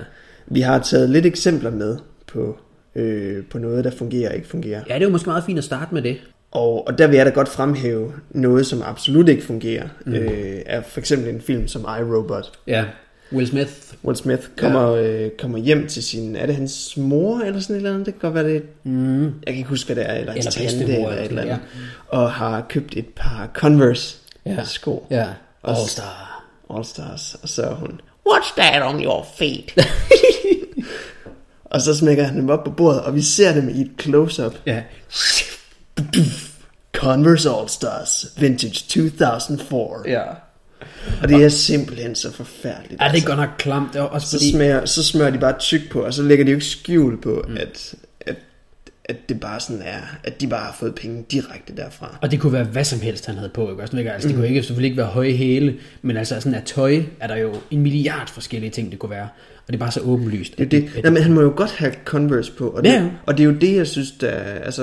Vi har taget lidt eksempler med på, øh, på noget, der fungerer og ikke fungerer. ja, det er jo måske meget fint at starte med det. Og, og der vil jeg da godt fremhæve noget, som absolut ikke fungerer. Mm. Øh, er for eksempel en film som iRobot. Ja. Will Smith. Will Smith kommer, ja. øh, kommer hjem til sin... Er det hans mor eller sådan et eller andet? Det kan godt være det. Mm. Jeg kan ikke huske, hvad det er. Eller, hans Eller tante eller et eller andet. Og har købt et par Converse Ja. sko. Ja. All Star. All Stars. Og så er hun... What's that on your feet? og så smækker han dem op på bordet, og vi ser dem i et close-up. Ja. Converse All Stars Vintage 2004. Ja. Og det er simpelthen så forfærdeligt. Ja, det er godt nok klamt. Det er også så, fordi... smager, så smører de bare tyk på, og så lægger de jo ikke skjul på, mm. at, at, at det bare sådan er, at de bare har fået penge direkte derfra. Og det kunne være hvad som helst, han havde på. Ikke? Også, ikke? Altså, det kunne ikke, selvfølgelig ikke være høje hæle, men altså sådan af tøj er der jo en milliard forskellige ting, det kunne være. Og det er bare så åbenlyst. Det er det. Nej, men han må jo godt have Converse på, og det, Ja, ja. og det er jo det, jeg synes, der, altså,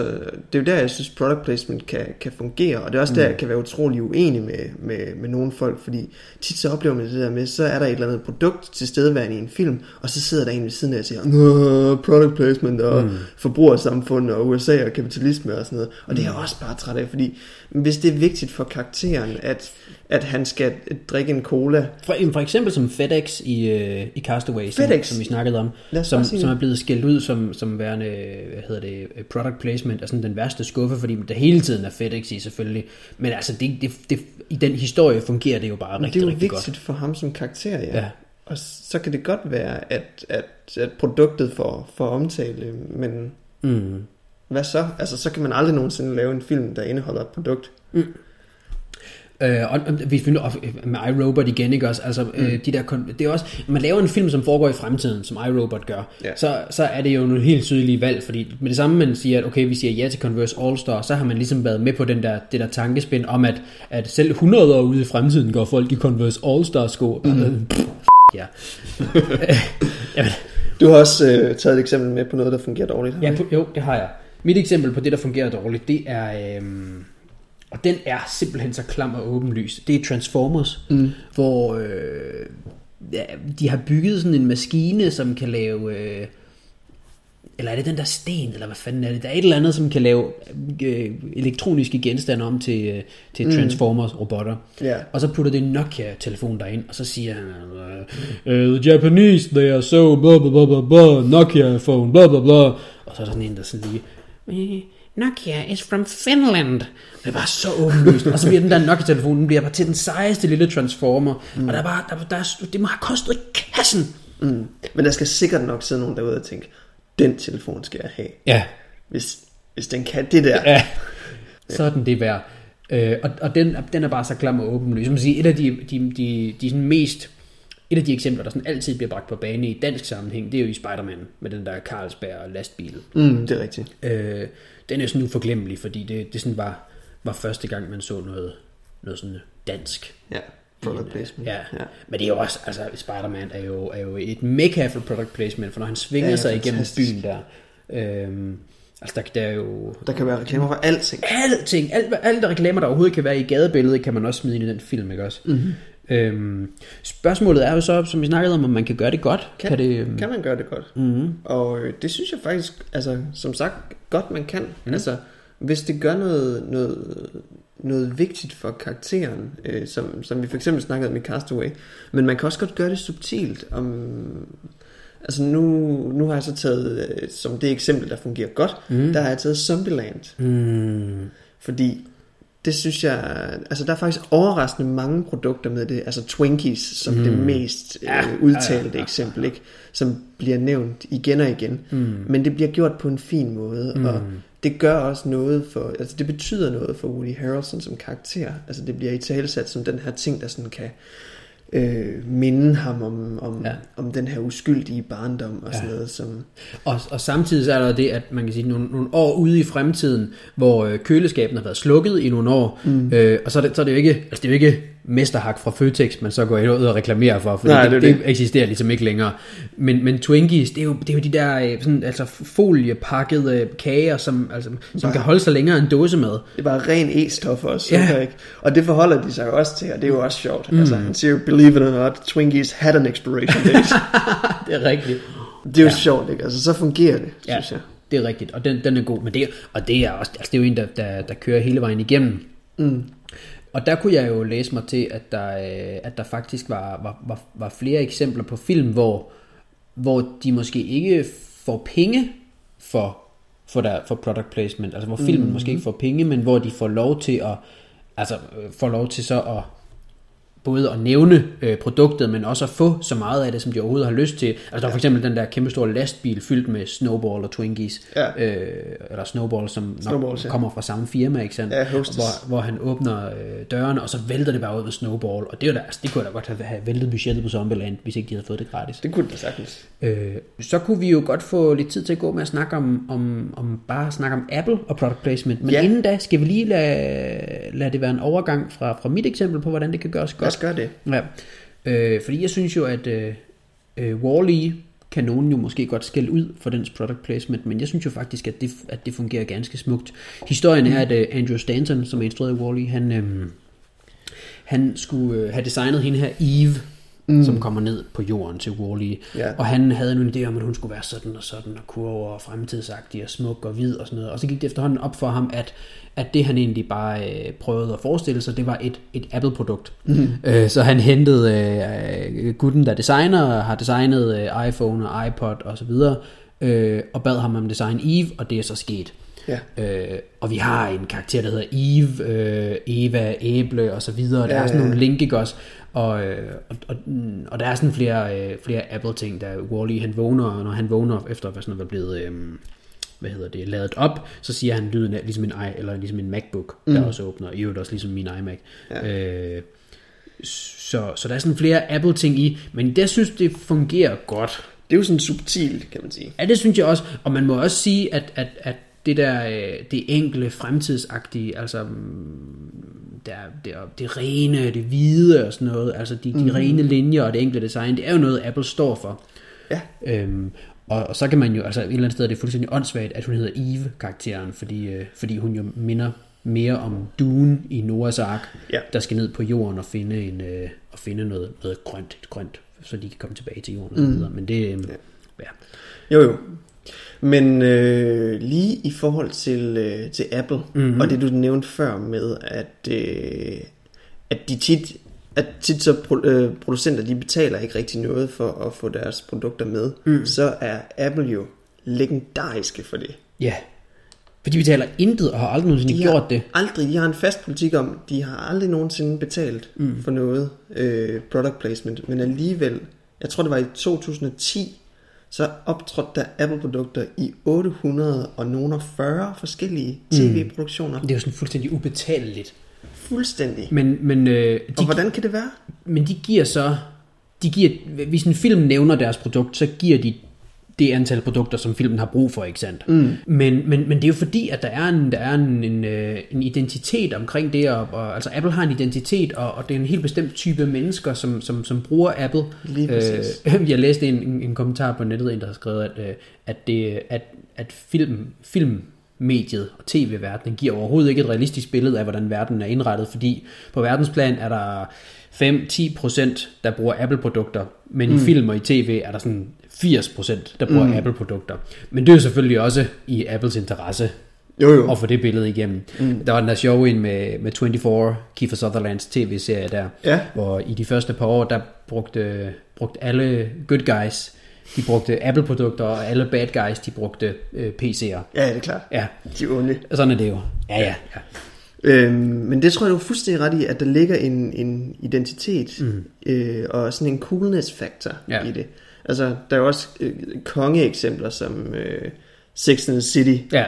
det er jo der, jeg synes, product placement kan, kan fungere, og det er også mm. der, jeg kan være utrolig uenig med, med, med nogle folk, fordi tit så oplever man det der med, så er der et eller andet produkt til stedværende i en film, og så sidder der en ved siden af og siger, "Nå, product placement og mm. forbrugersamfund og USA og kapitalisme og sådan noget, og det er jeg også bare træt af, fordi hvis det er vigtigt for karakteren, at, at han skal drikke en cola, For, for eksempel som FedEx i, øh, i Castaway, som, FedEx? som vi snakkede om, som, som er blevet skældt ud som, som værende hvad hedder det, product placement, er sådan den værste skuffe, fordi der hele tiden er FedEx i selvfølgelig. Men altså, det, det, det, i den historie fungerer det jo bare Men rigtig, det er jo rigtig vigtigt godt. for ham som karakter, ja. Ja. Og så kan det godt være, at, at, at produktet får, får omtale, men Mm. hvad så? Altså, så kan man aldrig nogensinde lave en film, der indeholder et produkt. Øh, og, vi finder op med iRobot igen, ikke også? Altså, mm. øh, de der, det er også, man laver en film, som foregår i fremtiden, som iRobot gør, Ja. så, så er det jo nogle helt tydelige valg, fordi med det samme, man siger, at okay, vi siger ja til Converse All-Star, så har man ligesom været med på den der, det der tankespind om, at, at selv 100 år ude i fremtiden går folk i Converse All-Star sko. Mm. ja. Jamen, Du har også øh, taget et eksempel med på noget, der fungerer dårligt. Ja, på, jo, det har jeg. Mit eksempel på det, der fungerer dårligt, det er... Øhm, og den er simpelthen så klam og åbenlys. Det er Transformers, mm. hvor øh, ja, de har bygget sådan en maskine, som kan lave... Øh, eller er det den der sten, eller hvad fanden er det? Der er et eller andet, som kan lave øh, elektroniske genstande om til, øh, til Transformers-robotter. Ja. Og så putter det en Nokia-telefon derind, og så siger han, uh, the Japanese, they are so blah blah blah blah blah, Nokia phone, blah blah blah. Og så er der sådan en, der sådan lige, "Eh, Nokia is from Finland. Det var så åbenlyst. og så bliver den der Nokia-telefon, den bliver bare til den sejeste lille transformer. Mm. Og der er bare, der, der, er- det må have kostet kassen. Mm. Men der skal sikkert nok sidde nogen derude og tænke, den telefon skal jeg have. Ja, Hvis, hvis den kan det der. Ja, sådan det værd. Øh, og og den, den er bare så klam og åbenlys. Man sige, et af de, de, de, de sådan mest et af de eksempler, der sådan altid bliver bragt på bane i dansk sammenhæng, det er jo i Spider-Man, med den der Carlsberg lastbil. Mm, det er rigtigt. Øh, den er sådan uforglemmelig, fordi det, det sådan var, var første gang, man så noget, noget sådan dansk. Ja, product placement. Ja. ja. men det er jo også, altså Spider-Man er jo, er jo et mekka for product placement, for når han svinger Ja, sig igennem byen der, øhm, altså der, der er jo Der kan være reklamer for alting. alting, alt, alle der reklamer, der overhovedet kan være i gadebilledet, kan man også smide ind i den film, ikke også? Mhm. Mm-hmm. Øhm, spørgsmålet er jo så, som vi snakkede om, om man kan gøre det godt. Kan, kan det, øhm, kan man gøre det godt. mm-hmm. Og øh, det synes jeg faktisk, altså som sagt, godt man kan. Mm. Altså, hvis det gør noget, noget, noget vigtigt for karakteren, øh, som, som vi for eksempel snakkede om i Castaway, men man kan også godt gøre det subtilt. Om, altså nu, nu har jeg så taget, øh, som det eksempel, der fungerer godt, mm. der har jeg taget Zombieland. mm, Fordi det synes jeg, altså der er faktisk overraskende mange produkter med det, altså Twinkies som mm. det mest Ja, øh, udtalte ja, ja, ja. eksempel, ikke? som bliver nævnt igen og igen. Mm. Men det bliver gjort på en fin måde, mm. og det gør også noget for, altså det betyder noget for Woody Harrelson som karakter. Altså det bliver i talesat som den her ting, der sådan kan øh, minde ham om, om, Ja. ja. om den her uskyldige barndom og sådan Ja. noget, som... Og, og samtidig så er der det, at man kan sige, nogle, nogle år ude i fremtiden, hvor øh, køleskabene har været slukket i nogle år, mm. øh, og så er, det, så er det jo ikke, altså det er jo ikke mesterhak fra Føtex, man så går ud og reklamerer for, for Nej, det, det det, det, eksisterer ligesom ikke længere. Men, men Twinkies, det er, jo, det er jo de der øh, sådan, altså foliepakkede kager, som, altså, som Bare- kan holde sig længere end dåsemad. Det bare ren e-stof også, Ja. ja. ikke? Og det forholder de sig jo også til, og det er jo også sjovt. Mm. Altså, han siger jo, believe it or not, Twinkies had an expiration date. Det er rigtigt. det er jo ja. sjovt, ikke? Altså, så fungerer det, Ja, synes jeg. det er rigtigt, og den, den er god. Men det, og det er, også, altså det er jo en, der, der, der kører hele vejen igennem. Mm. Og der kunne jeg jo læse mig til, at der, øh, at der faktisk var, var, var, var flere eksempler på film, hvor, hvor de måske ikke får penge for, for, der, for product placement, altså hvor filmen mm. måske ikke får penge, men hvor de får lov til at, altså øh, får lov til så at både at nævne øh, produktet, men også at få så meget af det, som de overhovedet har lyst til. Altså der var for eksempel den der kæmpe store lastbil fyldt med Snowball og Twinkies, Ja. øh, eller Snowball, som nok Snowballs, ja. kommer fra samme firma, ikke sandt? Ja, hvor, hvor han åbner øh, dørene, og så vælter det bare ud med Snowball, og det, er jo da, altså, det kunne da godt have, have væltet budgettet på Zombieland, hvis ikke de havde fået det gratis. Det kunne det sagtens. Øh, så kunne vi jo godt få lidt tid til at gå med at snakke om, om, om bare at snakke om Apple og product placement, men ja. Ja. inden da skal vi lige lade, lade det være en overgang fra, fra mit eksempel på, hvordan det kan gøres godt. Os gøre det. Ja. Øh, fordi jeg synes jo, at øh, øh, Wall-E kan nogen jo måske godt skælde ud for dens product placement, men jeg synes jo faktisk, at det, at det fungerer ganske smukt. Historien er, at øh, Andrew Stanton, som er instrueret af Wall-E, han, øh, han skulle øh, have designet hende her Eve, mm. som kommer ned på jorden til Wall-E. Ja. Og han havde en idé om, at hun skulle være sådan og sådan, og kurve og fremtidsagtig og smuk og hvid og sådan noget. Og så gik det efterhånden op for ham, at, at det han egentlig bare øh, prøvede at forestille sig, det var et, et Apple-produkt. Mm. Øh, så han hentede øh, gutten, der designer, har designet øh, iPhone og iPod og så videre, øh, og bad ham om design Eve, og det er så sket. Ja. Øh, og vi har en karakter, der hedder Eve, øh, Eva, Æble og så videre. Der Ja, er sådan nogle link, ikke også? Og, øh, og, og, mm, og der er sådan flere, øh, flere Apple-ting, der Wally han vågner, og når han vågner efter at være sådan være blevet, øh, hvad hedder det, ladet op, så siger han lyden af ligesom en, i, eller ligesom en MacBook, der også åbner, i øvrigt også ligesom min iMac. Ja. Øh, så, så der er sådan flere Apple-ting i, men jeg synes, det fungerer godt. Det er jo sådan subtilt, kan man sige. Ja, det synes jeg også. Og man må også sige, at, at, at det der, øh, det enkle fremtidsagtige, altså mm, der, det, rene, det hvide og sådan noget, altså de, de mm. rene linjer og det enkle design, det er jo noget, Apple står for. Ja. Øhm, og, og så kan man jo, altså et eller andet sted er det fuldstændig åndssvagt, at hun hedder Eve-karakteren, fordi, øh, fordi hun jo minder mere om Dune i Noahs Ark, Ja. der skal ned på jorden og finde, en, øh, og finde noget, noget grønt, et grønt, så de kan komme tilbage til jorden og så videre. Men det, øh, ja. Jo, jo. Men øh, lige i forhold til, øh, til Apple, mm-hmm. og det du nævnte før med, at, øh, at de tit, at tit så pro, øh, producenter, de betaler ikke rigtig noget for at få deres produkter med, mm. så er Apple jo legendariske for det. Ja. For de betaler intet og har aldrig nogensinde De gjort det. aldrig, de har en fast politik om, de har aldrig nogensinde betalt mm. for noget øh, product placement, men alligevel, jeg tror det var i 2010, så optrådte der Apple-produkter i 800 og nogle 40 forskellige tv-produktioner. Det er jo sådan fuldstændig ubetaleligt. Fuldstændig. Men, men, øh, de, Og hvordan kan det være? men de giver så... De giver, hvis en film nævner deres produkt, så giver de det antal produkter, som filmen har brug for, ikke sandt? Mm. Men, men, men det er jo fordi, at der er en, der er en, en, øh, en identitet omkring det, og, og, altså Apple har en identitet, og, og det er en helt bestemt type mennesker, som, som, som bruger Apple. Lige præcis. Øh, jeg læste en, en, en kommentar på nettet, en der har skrevet, at, øh, at, det, at, at film, filmmediet og tv-verdenen giver overhovedet ikke et realistisk billede af, hvordan verden er indrettet, fordi på verdensplan er der 5-10%, der bruger Apple-produkter, men mm. i film og i tv er der sådan 80%, der bruger mm. Apple-produkter. Men det er jo selvfølgelig også i Apples interesse Jo, jo. at få det billede igennem. Mm. Der var den der sjove en med, med 24, Kiefer Sutherlands tv-serie der, Ja. hvor i de første par år, der brugte, brugte alle good guys, de brugte Apple-produkter, og alle bad guys, de brugte øh, PC'er. Ja, det er klart. Ja, De onde. sådan er det jo. Ja, ja, ja. Øhm, men det tror jeg, du er fuldstændig ret i, at der ligger en, en identitet mm. øh, og sådan en coolness factor Ja. i det. Altså, der er jo også øh, kongeeksempler som øh, Sex and the City, Ja,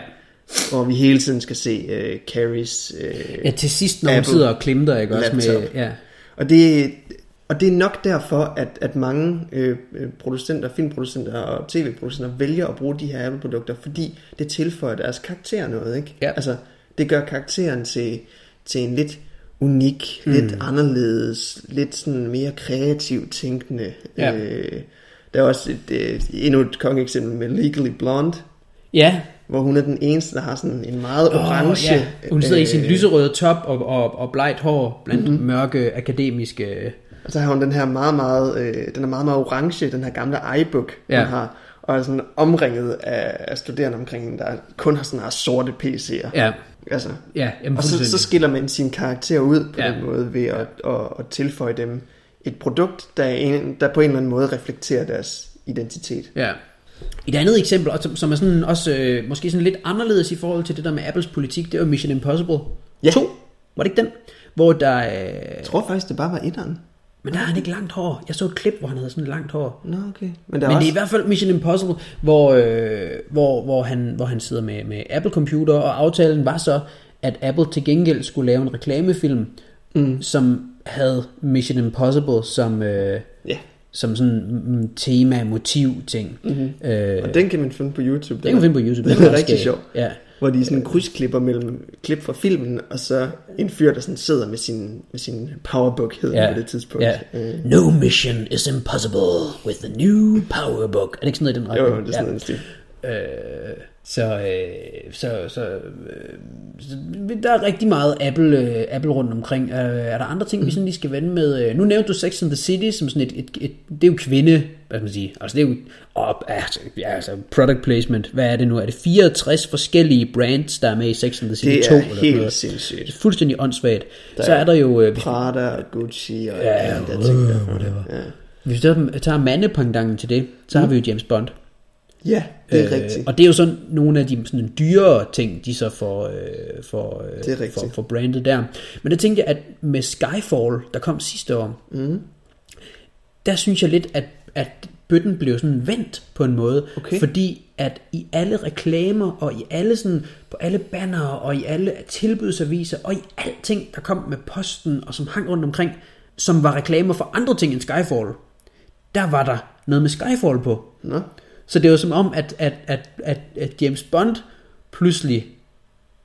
hvor vi hele tiden skal se øh, Carries. Øh, ja til sidst, når hun Apple sidder og klimter, ikke også med... Ja, Og det, Og det er nok derfor, at, at mange øh, øh, producenter, filmproducenter og tv-producenter vælger at bruge de her Apple-produkter, fordi det tilføjer deres karakter noget, ikke? Ja. Altså, det gør karakteren til, til en lidt unik, mm. lidt anderledes, lidt sådan mere kreativ tænkende. Ja. Øh, der er også et, øh, endnu et kongeeksempel med Legally Blonde, Ja, hvor hun er den eneste, der har sådan en meget orange... ja. Hun sidder i sin øh, lyserøde top og, og, og blegt hår blandt mm-hmm. mørke akademiske... Og så har hun den her meget, meget, øh, den er meget, meget orange, den her gamle iBook, Ja. hun har. Og er sådan omringet af, af studerende omkring hende, der kun har sådan her sorte PC'er. Ja, Altså. ja jamen, Og så, så skiller man sine karakterer ud på Ja. den måde ved at, at, at tilføje dem et produkt, der, er en, der på en eller anden måde reflekterer deres identitet. Ja. Et andet eksempel, som, er sådan også øh, måske sådan lidt anderledes i forhold til det der med Apples politik, det var Mission Impossible Ja. 2. Var det ikke den? Hvor der... Øh, Jeg tror faktisk, det bare var etteren. men der har han ikke langt hår. Jeg så et klip, hvor han havde sådan langt hår. Nå, okay. Men der er Men også... det er i hvert fald Mission Impossible, hvor, øh, hvor, hvor, han, hvor han sidder med, med Apple Computer, og aftalen var så, at Apple til gengæld skulle lave en reklamefilm, mm. som havde Mission Impossible som, øh, Ja. som sådan mm, tema, motiv ting. Mm-hmm. Øh, Og den kan man finde på YouTube. den kan man finde på YouTube. Den var er rigtig sjov. Ja. Hvor de sådan krydsklipper mellem klip fra filmen, og så en fyr, der sådan sidder med sin, med sin powerbook, hedder Ja. ja. på det tidspunkt. Ja. Øh, No mission is impossible with the new power book. Er det ikke sådan noget i den retning? jo, det er sådan en stil. Øh, så, øh, så, så, øh, så der er rigtig meget Apple, øh, Apple rundt omkring. Øh, er der andre ting, vi sådan lige skal vende med? Øh, nu nævnte du Sex and the City som sådan et, et, et det er jo kvinde, hvad skal man sige, altså det er jo, og, altså, ja, altså product placement, hvad er det nu? Er det 64 forskellige brands, der er med i Sex and the City Det 2? er eller sådan helt noget? sindssygt. Det er fuldstændig åndssvagt. Så er der jo, øh, Prada og Gucci og Ja, alle de der der. whatever. Ja. hvis vi tager mandependangen til det, så har vi jo James Bond. Ja, det er øh, rigtigt. Og det er jo sådan nogle af de sådan dyrere ting, de så får, øh, får, øh, Det er rigtigt. får, får brandet der. Men der tænker jeg, at med Skyfall, der kom sidste år, mm. der synes jeg lidt, at, at bøtten blev sådan vendt på en måde. Okay. Fordi at i alle reklamer, og i alle sådan, på alle banner, og i alle tilbudsaviser, og i alting, der kom med posten, og som hang rundt omkring, som var reklamer for andre ting end Skyfall, der var der noget med Skyfall på. Nå. Så det var som om, at, at, at, at, at James Bond pludselig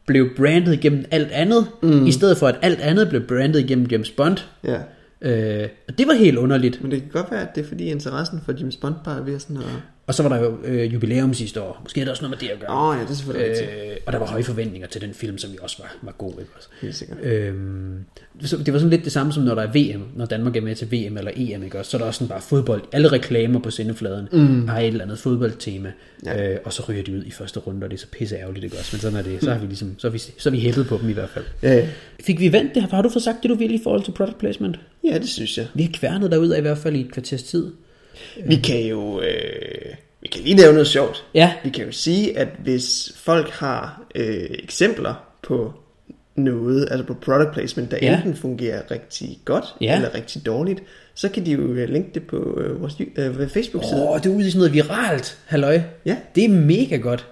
blev brandet gennem alt andet, mm. i stedet for at alt andet blev brandet gennem James Bond. Ja. Øh, og det var helt underligt. Men det kan godt være, at det er fordi interessen for James Bond bare er ved sådan at... Og så var der jo øh, jubilæum sidste år. Måske er der også noget med det at gøre. Åh oh, ja, det er selvfølgelig øh, rigtigt. Og der var høje forventninger til den film, som vi også var, var god. Ikke? også? Helt sikkert. Øhm, så det var sådan lidt det samme som når der er VM, når Danmark er med til VM eller EM, ikke? også? så er der også sådan bare fodbold. Alle reklamer på sendefladen mm. har et eller andet fodboldtema, ja. øh, og så ryger de ud i første runde, og det er så pisse ærgerligt, ikke også? Men sådan er det. Så har vi ligesom, så er vi, så er vi hæppet på dem i hvert fald. Ja, ja. Fik vi vendt det? Har du fået sagt det, du ville i forhold til product placement? ja, det synes jeg. Vi har kværnet derud af i hvert fald i et kvarters tid. Vi kan jo... Øh, vi kan lige lave noget sjovt. Ja, Vi kan jo sige, at hvis folk har øh, eksempler på noget, altså på product placement, der Ja. enten fungerer rigtig godt Ja. eller rigtig dårligt, så kan de jo øh, linke det på øh, vores øh, Facebook-side. Åh, det er ude i sådan noget viralt, halløj. Ja. Det er mega godt.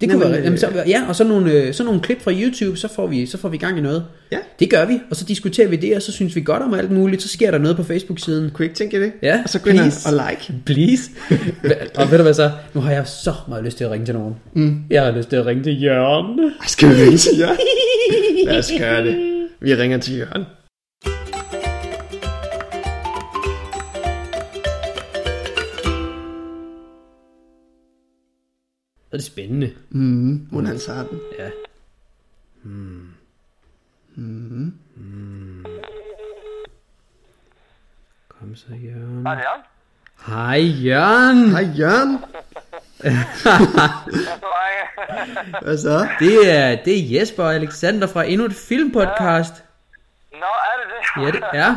Det kunne Jamen, være, øh, jamen, så, ja, og så nogle, øh, så nogle klip fra YouTube, så får, vi, så får vi gang i noget. Ja. Det gør vi, og så diskuterer vi det, og så synes vi godt om alt muligt, så sker der noget på Facebook-siden. Kunne I ikke tænke det? Ja, Og så gå ind og, like. Please. og ved du hvad så? Nu har jeg så meget lyst til at ringe til nogen. Mm. Jeg har lyst til at ringe til Jørgen. Skal vi ringe til jer? Lad os gøre det. Vi ringer til Jørgen. Er det spændende. Mm, må han tager den. Ja. Hmm. Hmm. Kom så, Jørgen. Hej, Jørgen. Hej, Jørgen. Hej Jørgen. Hvad så? Det er, det er Jesper og Alexander fra endnu et filmpodcast. Nå, er det det? Ja, det er.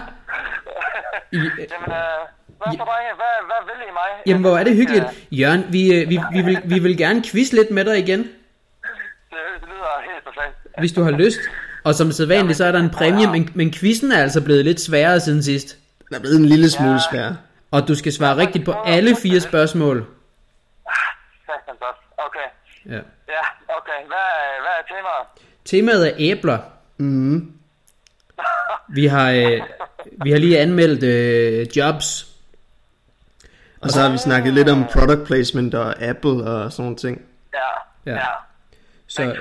I, Jamen, øh, hvad drenge? Hvad, hvad vil I mig? jamen, hvor er det hyggeligt. Jørgen, vi, øh, vi, vi, vil, vi vil gerne quiz lidt med dig igen, Det, det lyder helt perfekt. hvis du har lyst. Og som sædvanligt, så er der en præmie, men, men quizzen er altså blevet lidt sværere siden sidst. Den er blevet en lille smule svær. Og du skal svare rigtigt på alle fire spørgsmål. Også. Okay. Ja. Ja, okay. Hvad, hvad er temaet? Temaet er æbler. Mm. Vi har, øh, Vi har lige anmeldt øh, Jobs. Og så har vi snakket lidt om product placement og Apple og sådan nogle ting. Ja, Ja. ja. ja. Så,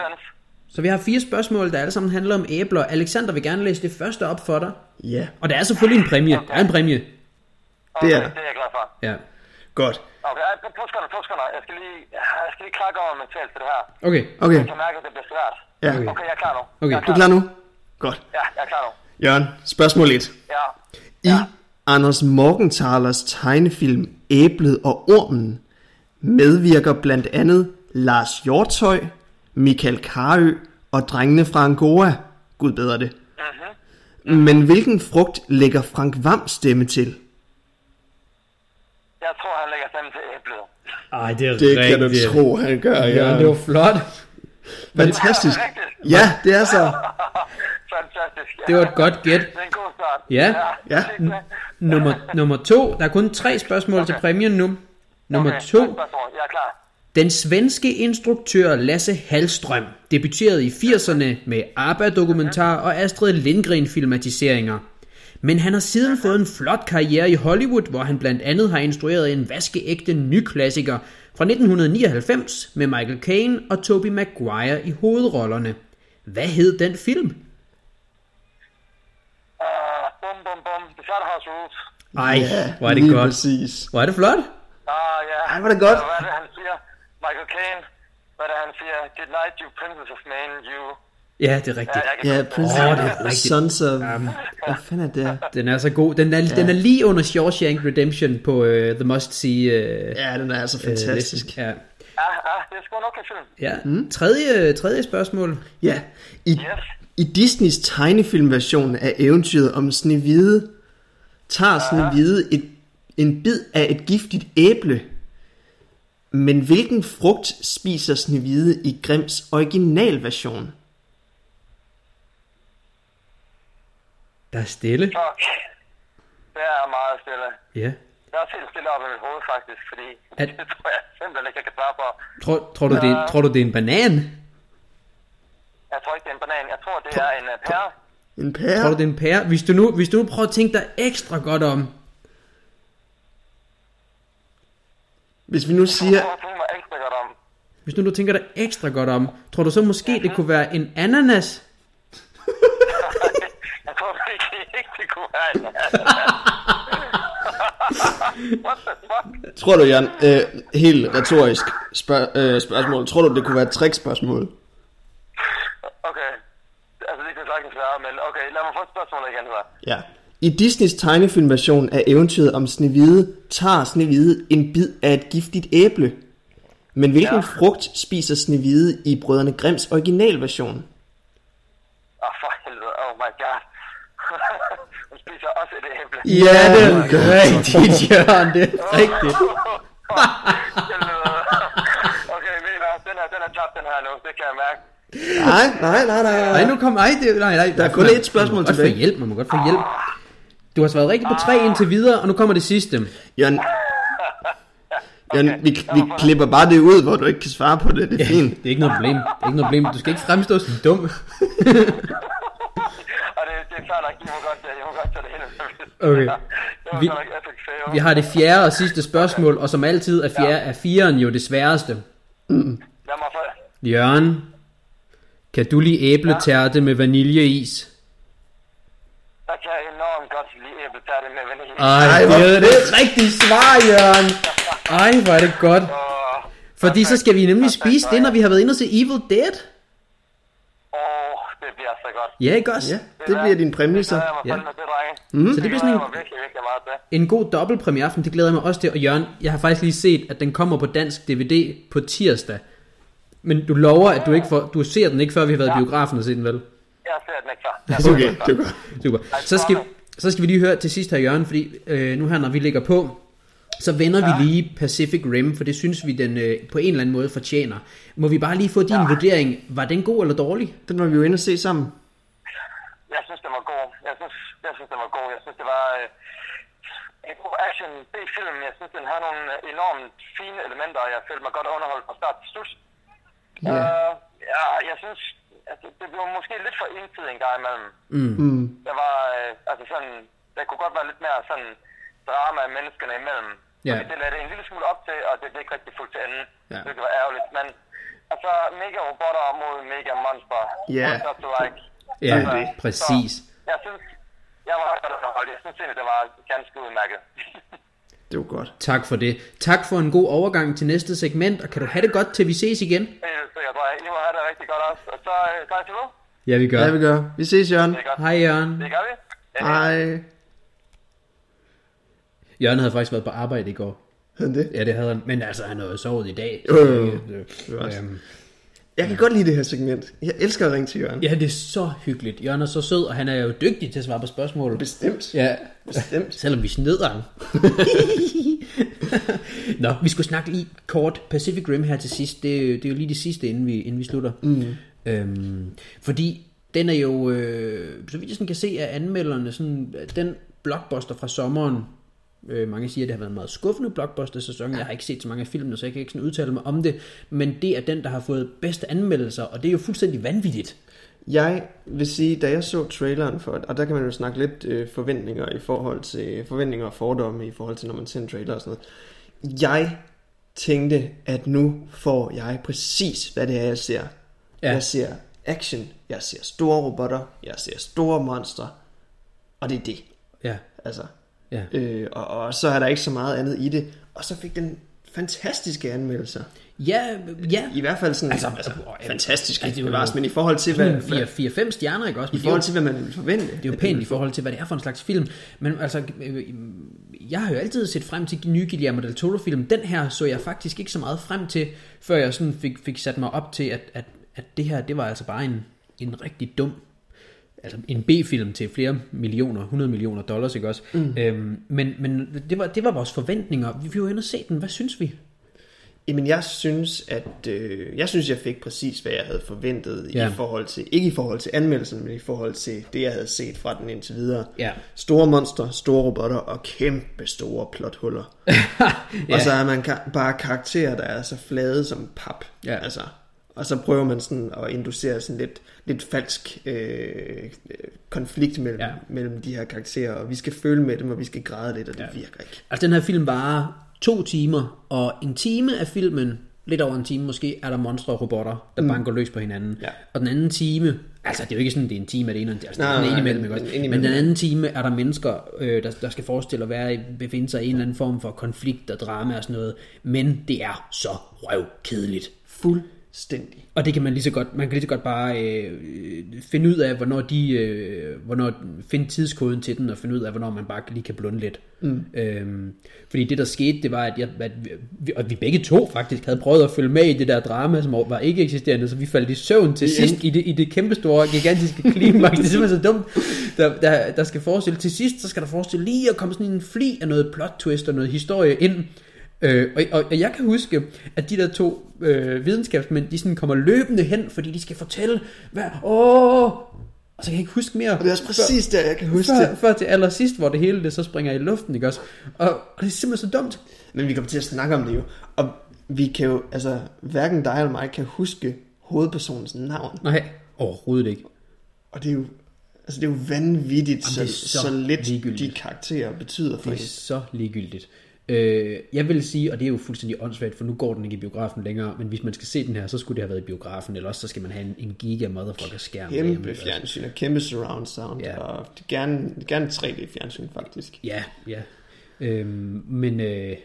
så vi har fire spørgsmål, der alle sammen handler om æbler. Alexander vil gerne læse det første op for dig. Ja, Og der er selvfølgelig en præmie. Der er en præmie. Okay, Det er det der. er jeg glad for. Ja. godt. Okay, to sekunder, to sekunder. Jeg skal lige, jeg skal lige klakke over mentalt til det her. Okay. Okay, Jeg kan mærke, at det bliver svært. ja. Okay, jeg er klar nu. Okay. Jeg er Du er klar nu? Godt. Ja, jeg er klar nu. Jørgen, spørgsmål 1. Ja. I Anders Morgenthalers tegnefilm Æblet og Ormen medvirker blandt andet Lars Hjortøj, Michael Karø og drengene fra Angora. Gud bedre det. Men hvilken frugt lægger Frank Vam stemme til? Jeg tror, han lægger stemme til æblet. Ej, det er Det kan du tro, han gør, Ja, det var flot. Fantastisk. Det rigtigt? Ja, det er så. Fantastisk. Ja. Det var et godt gæt. Det er en god start. Ja. Ja. det. Nummer, nummer to. Der er kun tre spørgsmål okay. til præmien nu. Nummer Okay, to. Jeg er klar. Den svenske instruktør Lasse Hallstrøm debuterede i 80'erne med ABBA-dokumentar og Astrid Lindgren-filmatiseringer. Men han har siden fået en flot karriere i Hollywood, hvor han blandt andet har instrueret en vaskeægte nyklassiker fra 1999 med Michael Caine og Tobey Maguire i hovedrollerne. Hvad hed den film? Uh, bum, Charterhouse Rules. Ej, hvor er det lige godt. præcis. Hvor er det flot. Ah, ja. Ej, hvor er det godt. Hvad er det, han siger? Michael Caine. Hvad er det, han siger? Good night, you princess of Maine, you... Ja, det er rigtigt. Ja, Ja, ikke- Prince Åh, of det er rigtigt. Sons of... Hvad fanden er det? Den er så god. Den er, ja. den er lige under Shawshank Redemption på uh, The Must See uh, Ja, den er altså fantastisk. Ja. Ja, ja, det er sgu nok en film. ja. Mm. Tredje, tredje spørgsmål. Ja, i, Yes. i Disneys tegnefilmversion af eventyret om Snevide, tager Snevide et, en bid af et giftigt æble. Men hvilken frugt spiser Snevide i Grimms originalversion? Der er stille. Fuck. Det er meget stille. Ja. Jeg er også helt stille op i mit hoved, faktisk, fordi At- det tror jeg simpelthen ikke, jeg kan svare på. Tror, tror, du, det, tror du, det er en banan? Jeg tror ikke, det er en banan. Jeg tror, det er en uh, pære. En pære? Tror du, det er en pære? Hvis du nu, hvis du nu prøver at tænke dig ekstra godt om. Hvis vi nu siger... Hvis nu du tænker dig ekstra godt om. Tror du så måske, det kunne være en ananas? Jeg tror ikke, det kunne være en What the fuck? Tror du, Jan, øh, helt retorisk spørg, øh, spørgsmål, tror du, det kunne være et trickspørgsmål? Okay. Altså, det kan sagtens være, men mig få et spørgsmål igen så. Ja. I Disneys tegnefilmversion af eventyret om Snevide, tager Snevide en bid af et giftigt æble. Men hvilken Ja. frugt spiser Snevide i Brødrene Grimms originalversion? Åh, oh, for helvede. Oh my god. Hun spiser også et æble. Ja, det er rigtigt, Jørgen. Det er rigtigt. Okay, hvad? Den er, den er tabt, den her nu. Det kan jeg mærke. Nej, nej, nej, nej. Nej, nu kom... Ej, det, nej, nej. Der er kun man- ét spørgsmål man må godt tilbage. få hjælp, man må godt få hjælp. Du har svaret rigtigt på tre indtil videre, og nu kommer det sidste. Jørgen, Jørgen vi, vi klipper bare det ud, hvor du ikke kan svare på det. Det er fint. Det er ikke noget problem. Det er ikke noget problem. Du skal ikke fremstå som dum. Og det, det er fair nok. I må godt, I må godt tage det ind. Okay. Vi-. Vi har det fjerde og sidste spørgsmål, og som altid er, fjerde, er firen jo det sværeste. Få... Jørgen, kan du lide æbletærte med vaniljeis? Der kan jeg enormt godt lide æbletærte med vanilje. Ej, hvor det er det rigtige svar, Jørgen. Ej, hvor er det godt. Fordi så skal vi nemlig spise det, når vi har været inde og se Evil Dead. åh, det bliver så godt. Ja, ikke også? Ja, det bliver din præmie så. Det jeg Ja. drenge. Mm. Så det bliver sådan en, jeg mig virkelig, virkelig meget til. en god dobbeltpremieaften. Det glæder jeg mig også til. Og Jørgen, jeg har faktisk lige set, at den kommer på dansk DVD på tirsdag. Men du lover, at du ikke får, du ser den ikke, før vi har været i biografen og set den, vel? Jeg ser den ikke før. Jeg ser Okay, den ikke før. er. Super. Så skal, så skal vi lige høre til sidst her, Jørgen, fordi øh, nu her, når vi ligger på, så vender ja. vi lige Pacific Rim, for det synes vi, den øh, på en eller anden måde fortjener. Må vi bare lige få din ja. vurdering. Var den god eller dårlig? Den var vi jo inde og se sammen. Jeg synes, den var god. Jeg synes, jeg synes den var god. Jeg synes, det var øh, en god action B-film. Jeg synes, den har nogle enormt fine elementer, og jeg følte mig godt underholdt fra start til slut. Ja. Uh, ja, jeg synes, at det, det blev måske lidt for ensidigt en gang imellem. Mm. Der var, øh, altså sådan, der kunne godt være lidt mere sådan drama af menneskerne imellem. Ja. Det lagde det en lille smule op til, og det blev ikke rigtig fuldt til enden. Ja. Det var ærgerligt, men altså mega robotter mod mega monster. Ja. To like? Ja, Altså, præcis. Så, jeg synes, jeg var ret godt underholdt. Jeg synes egentlig, det var ganske udmærket. Det var godt. Tak for det. Tak for en god overgang til næste segment, og kan du have det godt, til vi ses igen? Sikkert, tror jeg. I må have det rigtig godt også. Og så øh, tager jeg til nu. Ja, vi gør. Ja, vi gør. Vi ses, Jørgen. Hej, Jørgen. Det gør vi. Hej. Jørgen havde faktisk været på arbejde i går. Havde han det? Ja, det havde han. Men altså, han havde jo sovet i dag. Jo, jo, jo. Øh, øhm, Jeg kan godt lide det her segment. Jeg elsker at ringe til Jørgen. ja, det er så hyggeligt. Jørgen er så sød, og han er jo dygtig til at svare på spørgsmål. Bestemt. Ja, Bestemt. selvom vi sneder ham. Nå, vi skulle snakke lige kort Pacific Rim her til sidst. Det, er jo- det er jo lige det sidste, inden vi, inden vi slutter. Mm. Øhm, fordi den er jo, øh, så vidt jeg sådan kan se af anmelderne, sådan, den blockbuster fra sommeren, øh, mange siger, at det har været en meget skuffende blockbuster-sæson. Jeg har ikke set så mange af filmene, så jeg kan ikke sådan udtale mig om det. Men det er den, der har fået bedste anmeldelser, og det er jo fuldstændig vanvittigt. Jeg vil sige, da jeg så traileren for og der kan man jo snakke lidt øh, forventninger i forhold til forventninger og fordomme i forhold til, når man ser en trailer og sådan noget. Jeg tænkte, at nu får jeg præcis, hvad det er, jeg ser. Ja. Ja. Jeg ser action, jeg ser store robotter, jeg ser store monstre, og det er det. Ja, Altså, ja. øh, og, og så er der ikke så meget andet i det. Og så fik den fantastiske anmeldelser. Ja, ja. I hvert fald sådan, Altså, altså, altså, fantastisk, altså, det bevares, men i forhold til, hvad, Sådan hvad, 4-5 stjerner, ikke også? i Men er forhold til, hvad man ville forvente. Det er jo pænt i forhold til, hvad det er for en slags film. Men altså, øh, jeg har jo altid set frem til nye Guillermo del Toro-film. Den her så jeg faktisk ikke så meget frem til, før jeg sådan fik, fik sat mig op til, at, at, at det her, det var altså bare en, en rigtig dum altså en B-film til flere millioner, 100 millioner dollars, ikke også? Mm. Øhm, men men det, var, det var vores forventninger. Vi, vi var inde og se den. Hvad synes vi? Jamen, jeg synes, at øh, jeg synes, jeg fik præcis, hvad jeg havde forventet Ja. i forhold til, ikke i forhold til anmeldelsen, men i forhold til det, jeg havde set fra den indtil videre. Ja. Store monster, store robotter og kæmpe store plothuller. ja. Og så er man ka- bare karakterer, der er så flade som pap. Ja. Altså, og så prøver man sådan at inducere sådan lidt, lidt falsk øh, konflikt mellem, Ja. mellem de her karakterer, og vi skal føle med dem, og vi skal græde lidt, og det Ja. virker ikke. Altså den her film varer to timer, og en time af filmen, lidt over en time måske, er der monstre og robotter, der mm. banker løs på hinanden. Ja. Og den anden time, altså det er jo ikke sådan, det er en time af det ene, altså Nej, nej, nej, indimellem, men- ikke også? Men den anden time er der mennesker, øh, der, der skal forestille at være, befinde sig i en eller anden form for konflikt og drama og sådan noget, men det er så røvkedeligt. Fuldstændig. Og det kan man lige så godt, man kan lige så godt bare øh, finde ud af, hvornår de, øh, hvornår, finde tidskoden til den, og finde ud af, hvornår man bare lige kan blunde lidt. Mm. Øhm, fordi det der skete, det var, at, jeg, at vi, og vi begge to faktisk havde prøvet at følge med i det der drama, som var ikke eksisterende, så vi faldt i søvn til sidst i det, i det kæmpe store, gigantiske klimaks. det er simpelthen så dumt. Der, der, der skal forestille, til sidst, så skal der forestille lige at komme sådan en fli af noget plot twist og noget historie ind, Øh, og, og, og jeg kan huske, at de der to øh, videnskabsmænd, de sådan kommer løbende hen, fordi de skal fortælle, hvad, åh, og så kan jeg ikke huske mere. Og det er også præcis der, jeg kan huske før, det. før til allersidst, hvor det hele det så springer i luften, ikke også? Og, og det er simpelthen så dumt. Men vi kommer til at snakke om det jo. Og vi kan jo, altså, hverken dig eller mig kan huske hovedpersonens navn. Nej, overhovedet ikke. Og det er jo, altså det er jo vanvittigt, det så, er så, så så lidt ligegyldigt. de karakterer betyder for Det er en. så ligegyldigt. Øh, jeg vil sige, og det er jo fuldstændig åndssvagt, for nu går den ikke i biografen længere, men hvis man skal se den her, så skulle det have været i biografen, eller også så skal man have en, en giga motherfucker skærm. Kæmpe fjernsyn og kæmpe surround sound. Ja. Ja. Og gerne, gerne 3D fjernsyn faktisk. Ja, ja. Øhm, men øh,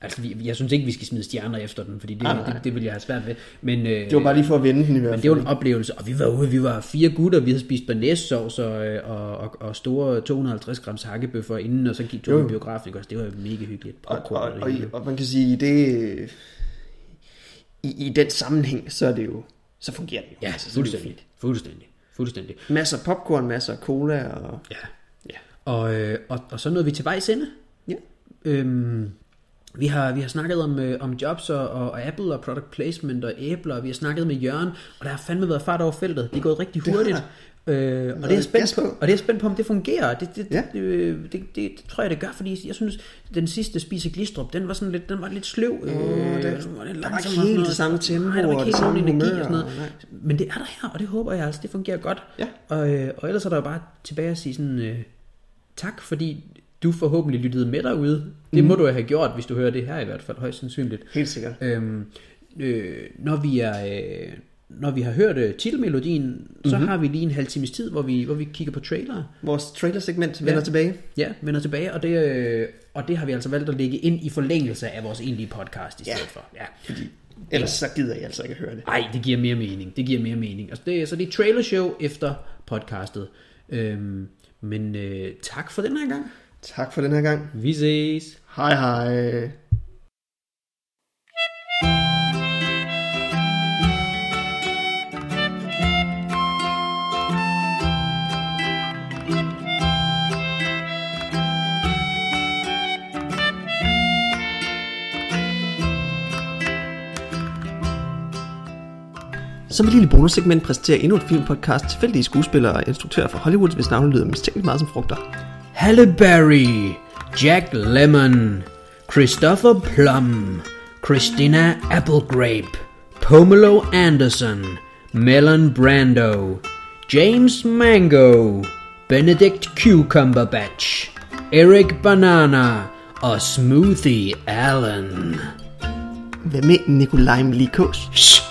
altså, vi, jeg synes ikke, vi skal smide stjerner efter den, fordi det, nej. det, det vil jeg have svært ved. Men, øh, Det var bare lige for at vende den i hvert men det var fald. en oplevelse, og vi var ude, vi var fire gutter, vi havde spist banæssovs og, øh, og, og, og store 250 grams hakkebøffer inden, og så gik vi i biografen, også? Det var jo mega hyggeligt. Og, og, og, hele. og man kan sige, det, i, i den sammenhæng, så er det jo, så fungerer det jo. ja, Altså, så er det fuldstændig. Fuldstændig. Fuldstændig. Masser af popcorn, masser af cola og... Ja. Ja. Og, øh, og, og så nåede vi til vejs ende. Ja. Øhm, vi har, vi har snakket om, øh, om jobs og, og, og Apple og product placement og æbler, og vi har snaktet med Jørgen, og der har fandme været fart over feltet. Det er gået rigtig hurtigt. Øh, og, det er spændt på. og det er spændt på, om det fungerer. Det, det, Ja. det, det, det, det, det, tror jeg, det gør, fordi jeg synes, den sidste Spise Glistrup, den var sådan lidt, den var lidt sløv. Øh, det- den var lidt der var ikke helt det samme tempo Nej, der var ikke det helt samme energi og sådan noget. Men det er der her, og det håber jeg altså, det fungerer godt. Ja. Og, øh, og ellers er der jo bare tilbage at sige sådan, øh, tak fordi du forhåbentlig lyttede med derude. Det mm. må du have gjort, hvis du hører det her i hvert fald, højst sandsynligt. Helt sikkert. Øhm, øh, når vi er... Øh, når vi har hørt øh, titelmelodien, mm-hmm. så har vi lige en halv times tid, hvor vi, hvor vi kigger på trailer. Vores trailer-segment vender Ja. tilbage. Ja, vender tilbage, og det, øh, og det har vi altså valgt at lægge ind i forlængelse af vores egentlige podcast i stedet Ja. for. Ja. Fordi ellers så gider jeg altså ikke at høre det. Ej, det giver mere mening. Det giver mere mening. Altså det, så det er trailer show efter podcastet. Øhm, men øh, tak for den her gang. Tak for den her gang. Vi ses. Hej hej. Som et lille bonussegment præsenterer endnu et filmpodcast tilfældige skuespillere og instruktører fra Hollywood, hvis navne lyder mistænkeligt meget som frugter. Halle Berry, Jack Lemon, Christopher Plum, Christina Applegrape, Pomelo Anderson, Melon Brando, James Mango, Benedict Cucumber Batch, Eric Banana og Smoothie Allen. Hvad er med Nikolaj Milikos? Shh.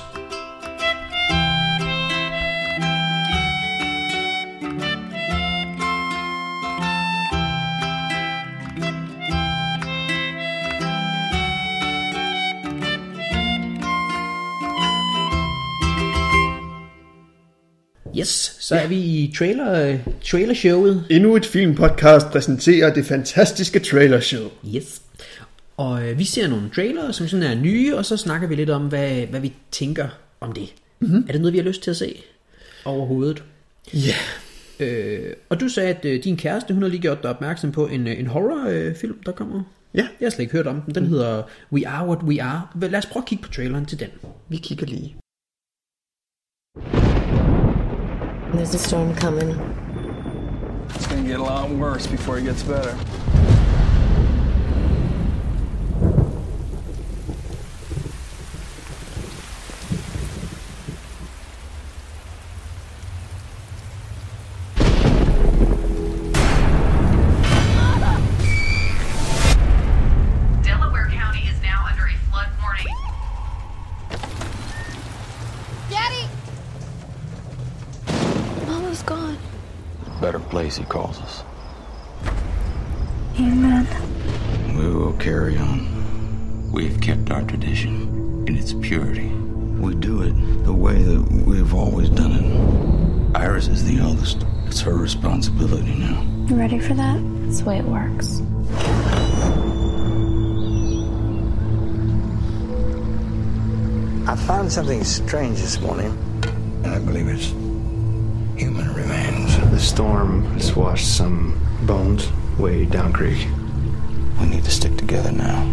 Yes, så er vi i trailer, trailershowet. Endnu et filmpodcast præsenterer det fantastiske trailershow. Yes. Og øh, vi ser nogle trailere, som sådan er nye, og så snakker vi lidt om, hvad, hvad vi tænker om det. Mm-hmm. Er det noget, vi har lyst til at se overhovedet? Ja. Øh, og du sagde, at øh, din kæreste, hun har lige gjort dig opmærksom på en, øh, en horrorfilm, øh, film, der kommer. Ja, Jeg har slet ikke hørt om den. Den hedder We Are What We Are. Lad os prøve at kigge på traileren til den. vi kigger lige. There's a storm coming. It's gonna get a lot worse before it gets better. Better place, he calls us. Amen. We will carry on. We've kept our tradition in its purity. We do it the way that we've always done it. Iris is the eldest. It's her responsibility now. You ready for that? That's the way it works. I found something strange this morning. And I believe it's human remains. The storm has washed some bones way down creek. We need to stick together now.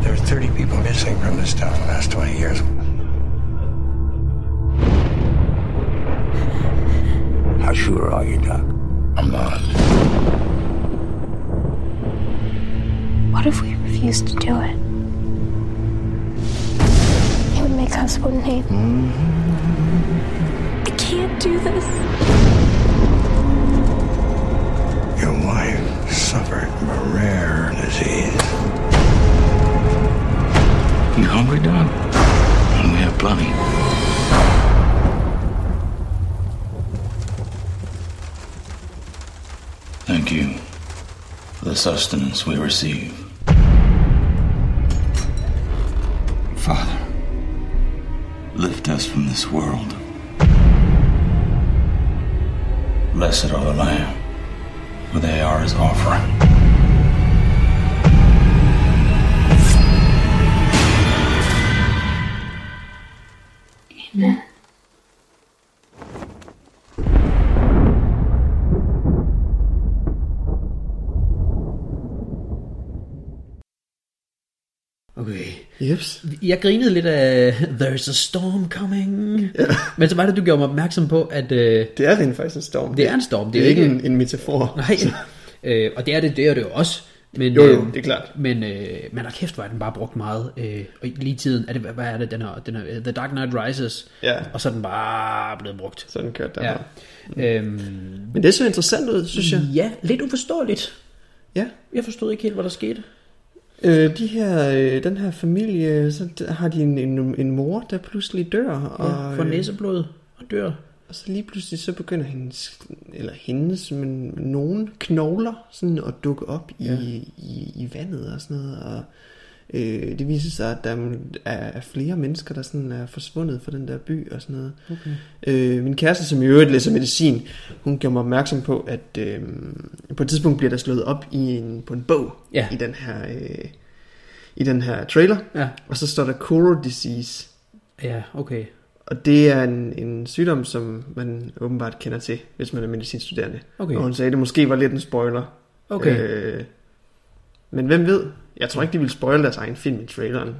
There are 30 people missing from this town in the last 20 years. How sure are you, Doc? I'm not. What if we refuse to do it? It would make us, wouldn't he? I can't do this. Your wife suffered from a rare disease. You hungry, Doc? We have plenty. Thank you for the sustenance we receive. Father, lift us from this world. Blessed are the Lamb, for they are his offering. Jeps. Jeg grinede lidt af There's a storm coming. Ja. Men så var det, du gjorde mig opmærksom på, at øh, Det er rent faktisk en storm. det er en storm. Det er ikke en, en metafor. Nej, øh, og det er det, det er det jo også. Men, Jo, jo, øh, det er klart. Men, øh, men kæft, er den bare brugt meget. Øh, og lige tiden, er det, hvad er det, den her, den her The Dark Knight Rises, Ja. og så er den bare blevet brugt. Sådan kørte der. Ja. Ja. Øhm, Men det så interessant ud, synes jeg. ja, lidt uforståeligt. Ja. Jeg forstod ikke helt, hvad der skete. Øh, de her, øh, den her familie, så har de en, en, en mor, der pludselig dør. Og, Og, for øh, næseblod og dør. Og så lige pludselig så begynder hendes, eller hendes, men nogen knogler sådan at dukke op i, Ja. i, i vandet og sådan noget. Og øh, det viser sig, at der er, er flere mennesker, der sådan er forsvundet fra den der by og sådan noget. Okay. Øh, min kæreste, som i øvrigt læser medicin, hun gjorde mig opmærksom på, at øh, på et tidspunkt bliver der slået op i en, på en bog Ja. i den her... Øh, i den her trailer, Ja. og så står der Coro disease, Ja, okay. og det er en, en sygdom, som man åbenbart kender til, hvis man er medicinstuderende. Okay. Og hun sagde, at det måske var lidt en spoiler. Okay. Øh, men hvem ved? Jeg tror ikke, de vil spoil deres egen film i traileren.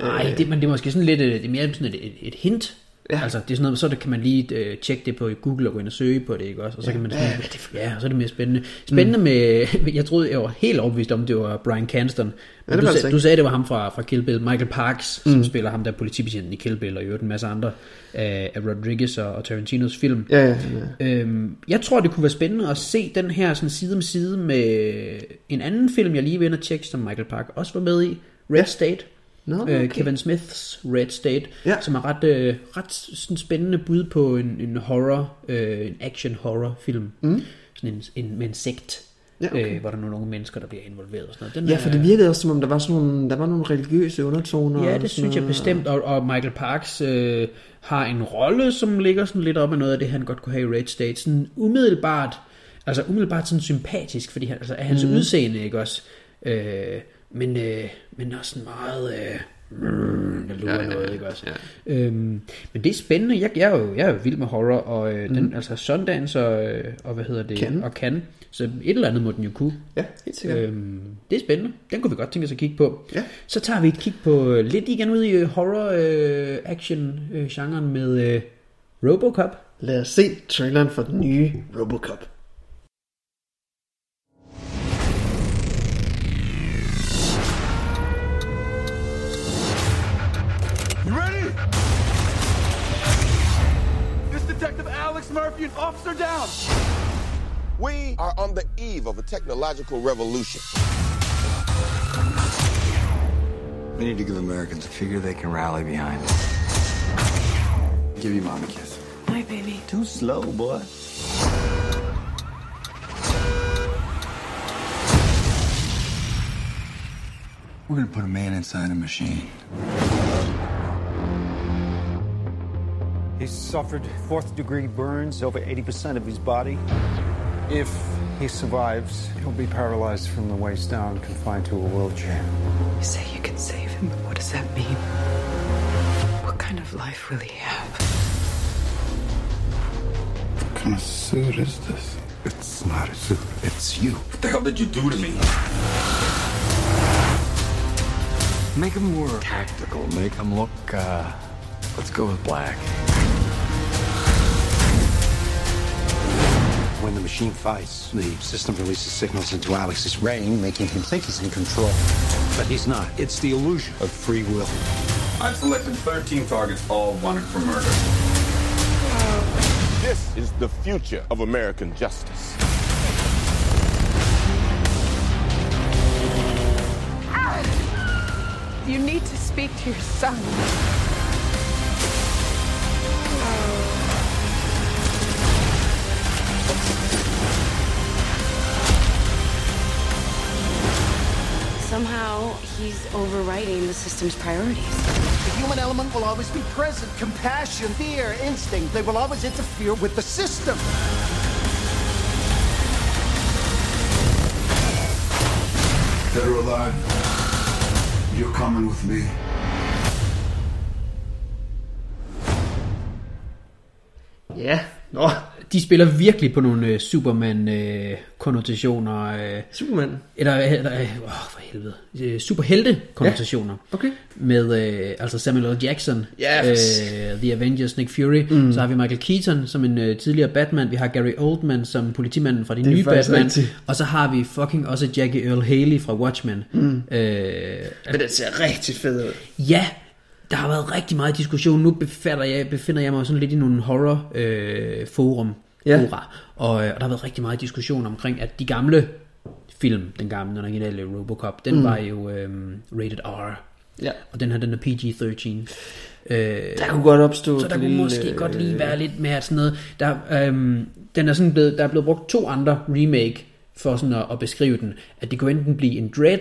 Nej, det, men det er måske sådan lidt, øh, det er mere sådan et, et, et hint. Ja. Altså, det er sådan noget, så det kan man lige øh, tjekke det på Google og gå ind og søge på det, ikke også? Og så Ja, kan man sådan, er det for- ja, og så er det mere spændende. Spændende mm. med, jeg troede, jeg var helt overbevist om, det var Brian Cranston. Men Ja, du, sag, ikke. du sagde, det var ham fra, fra Kill Bill, Michael Parks, mm. som spiller ham der politibetjenten i Kill Bill, og i øvrigt en masse andre af, af Rodriguez og, og Tarantinos film. Ja, ja, ja. Øhm, jeg tror, det kunne være spændende at se den her sådan side om side med en anden film, jeg lige vil ind og tjekke, som Michael Park også var med i, Red Ja. State. Nå, Øh, okay. Kevin Smiths Red State, Ja. som er ret, øh, ret sådan spændende bud på en, en horror, øh, en action horror film. Mm. Sådan en, en, med en sekt, Ja, okay. øh, hvor der er nogle unge mennesker, der bliver involveret og sådan noget. Den Ja, er- for det virkede også, som om der var, sådan nogle, der var nogle religiøse undertoner. Ja, det synes jeg bestemt, og, og Michael Parks øh, har en rolle, som ligger sådan lidt op af noget af det, han godt kunne have i Red State. Sådan umiddelbart, altså umiddelbart sådan sympatisk, fordi han, altså, er hans mm. udseende, ikke også? Øh, men, øh, men også sådan meget... Øh, mm, der lurer Ja, ja, ja, noget, ikke også? ja. Øhm, men det er spændende. Jeg, jeg, er jo, jeg er jo vild med horror, og øh, den, Mhm. altså Sundance og, øh, og hvad hedder det? Cannes. Og Cannes. Så et eller andet må den jo kunne. Ja, helt sikkert. Øhm, det er spændende. Den kunne vi godt tænke os at kigge på. Ja. Så tager vi et kig på øh, lidt igen ud i øh, horror-action-genren med øh, Robocop. Lad os se traileren for den nye Robocop. Murphy and Officer Down. We are on the eve of a technological revolution. We need to give Americans a figure they can rally behind. Give your mom a kiss. My baby. Too slow, boy. We're gonna put a man inside a machine. He suffered fourth degree burns over 80% of his body. If he survives, he'll be paralyzed from the waist down, confined to a wheelchair. You say you can save him, but what does that mean? What kind of life will he have? What kind of suit is this? It's not a suit. It's you. What the hell did you do to me? Make him more tactical. Make him look, uh, let's go with black. When the machine fights, the system releases signals into Alex's brain, making him think he's in control. But he's not. It's the illusion of free will. I've selected 13 targets, all wanted for murder. This is the future of American justice. You need to speak to your son. Somehow he's overriding the system's priorities. The human element will always be present. Compassion, fear, instinct, they will always interfere with the system. Dead or alive, you're coming with me. Ja, nå, de spiller virkelig på nogle øh, Superman-konnotationer. Øh, Superman? Eller, eller øh, åh, for helvede. Øh, Superhelte-konnotationer. Ja, okay. Med øh, altså Samuel L. Jackson, Yes. øh, The Avengers, Nick Fury. Mm. Så har vi Michael Keaton som en øh, tidligere Batman. Vi har Gary Oldman som politimanden fra de Det nye Batman. rigtigt. Og så har vi fucking også Jackie Earl Haley fra Watchmen. Mm. Øh, Men den ser rigtig fed ud. Ja, der har været rigtig meget diskussion. Nu befinder jeg, befinder jeg mig sådan lidt i nogle horror øh, forum. Ja. Fora. Og, øh, og der har været rigtig meget diskussion omkring, at de gamle film, den gamle, den originale Robocop, den Mm. var jo øh, rated R. Ja. Og den her, den er PG-13. Øh, Der kunne godt opstå Så der kunne lille, måske godt lige øh, være lidt mere sådan noget. Der, øhm, den er sådan blevet, der er blevet brugt to andre remake for sådan at, at beskrive den. At det kunne enten blive en Dread,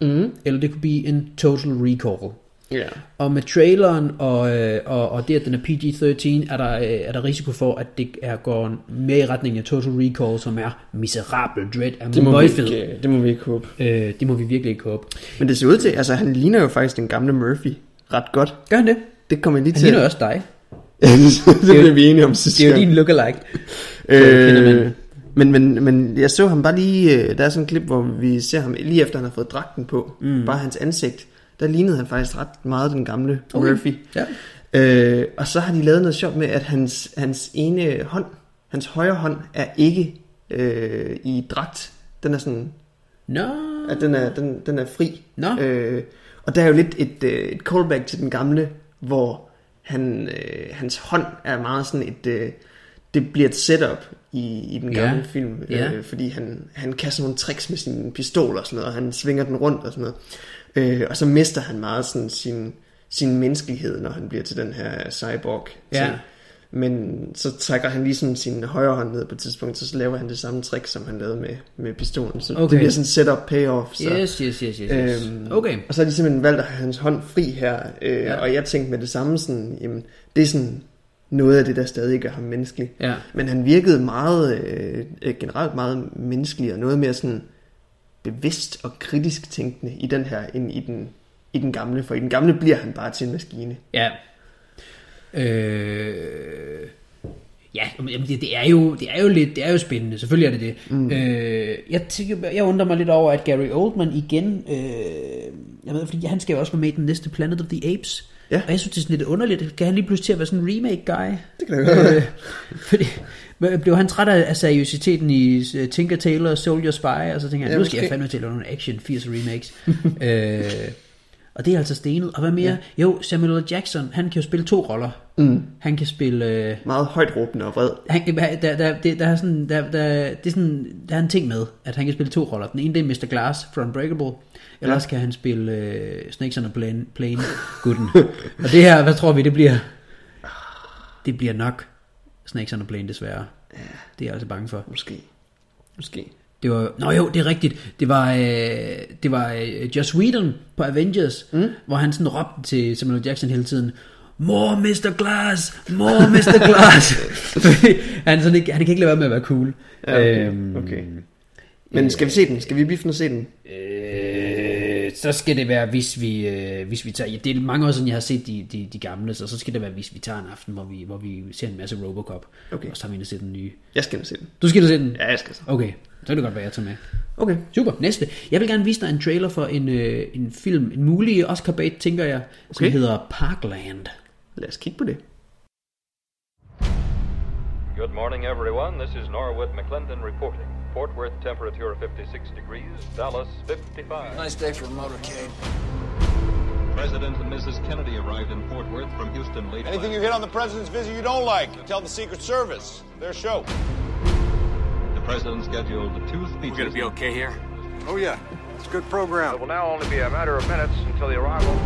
mm. eller det kunne blive en Total Recall. Ja. Og med traileren og, øh, og, og det, at den er PG-13, er der, øh, er der risiko for, at det er, går mere i retning af Total Recall, som er miserabel dread, er Det må, vi ikke, det må vi ikke håbe. Øh, det må vi virkelig ikke håbe. Men det ser ud til, altså han ligner jo faktisk den gamle Murphy ret godt. Gør han det? Det kommer jeg lige Han til. ligner også dig. det Det er blev vi enige om sidste Det er jo din lookalike. Øh, men, men, men jeg så ham bare lige, øh, der er sådan en klip, hvor vi ser ham lige efter han har fået dragten på, mm. bare hans ansigt, der lignede han faktisk ret meget den gamle Okay. Murphy. Ja. Øh, og så har de lavet noget sjovt med, at hans, hans ene hånd, hans højre hånd, er ikke øh, i dragt. Den er sådan, Nå. at den er, den, den er fri. Nå. Øh, og der er jo lidt et, øh, et callback til den gamle, hvor han, øh, hans hånd er meget sådan et, øh, det bliver et setup i, i den gamle film, Ja. øh, fordi han, han kan sådan nogle tricks med sin pistol og sådan noget, og han svinger den rundt og sådan noget. Øh, og så mister han meget sådan sin, sin menneskelighed, når han bliver til den her cyborg. Ja. Men så trækker han ligesom sin højre hånd ned på et tidspunkt, så laver han det samme trick, som han lavede med, med pistolen. Så Okay. det bliver sådan setup payoff. Så, Yes, yes, yes, yes, yes. Øhm, Okay. Og så har de simpelthen valgt at have hans hånd fri her, øh, Ja. og jeg tænkte med det samme sådan, jamen, det er sådan noget af det, der stadig gør ham menneskelig. Ja. Men han virkede meget, øh, generelt meget menneskelig, og noget mere sådan bevidst og kritisk tænkende i den her, end i den, i den gamle, for i den gamle bliver han bare til en maskine. Ja. Øh, ja, jamen det, det, er jo, det er jo lidt, det er jo spændende, selvfølgelig er det det. Mm. Øh, jeg, tænker, jeg undrer mig lidt over, at Gary Oldman igen, øh, jeg ved, fordi han skal jo også være med i den næste Planet of the Apes. Ja. Og jeg synes, det er sådan lidt underligt. Kan han lige pludselig til at være sådan en remake-guy? Det kan være. øh, fordi, blev han træt af seriøsiteten i uh, Tinker Tailor og Soldier Spy, og så tænker jeg, Ja, nu skal jeg fandme til at lave nogle action 80 remakes. øh, og det er altså stenet. Og hvad mere? Ja. Jo, Samuel L. Jackson, han kan jo spille to roller. Mm. Han kan spille... Øh, Meget højt råbende og vred. han, der, der, det, der, er sådan, der, der, det er sådan, der er en ting med, at han kan spille to roller. Den ene det er Mr. Glass fra Unbreakable, ellers Ja. kan han spille øh, Snakes on a Plane, plane Gooden. og det her, hvad tror vi, det bliver? Det bliver nok Snakes on a Plane, desværre. Det er jeg altså bange for. Måske. Måske. Det var, nå jo, det er rigtigt. Det var, øh, det var øh, Joss Whedon på Avengers, mm. hvor han sådan råbte til Samuel. Jackson hele tiden, More Mr. Glass! More Mr. Glass! Han, sådan ikke, han kan ikke lade være med at være cool. Ja, okay. Øhm, okay. Men skal vi se den? Skal vi biften og se den? Øh, så skal det være, hvis vi, øh, hvis vi tager... Ja, det er mange år siden, jeg har set de, de, de gamle, så så skal det være, hvis vi tager en aften, hvor vi, hvor vi ser en masse Robocop. Okay. Og så tager vi ind og ser den nye. Jeg skal ind og se den. Du skal ind og se den? Ja, jeg skal så. Okay, så kan det godt være, jeg tager med. Okay. Super, næste. Jeg vil gerne vise dig en trailer for en, øh, en film, en mulig Oscar bait, tænker jeg, som Okay. hedder Parkland. Lad os kigge på det. Good morning, everyone. This is Norwood McClendon reporting. Fort Worth temperature 56 degrees, Dallas 55. Nice day for a motorcade. President and Mrs. Kennedy arrived in Fort Worth from Houston late. Anything you hit on the president's visit you don't like, tell the Secret Service. Their show. The president scheduled two speeches. We're gonna be okay here? Oh, yeah. It's a good program. It will now only be a matter of minutes until the arrival.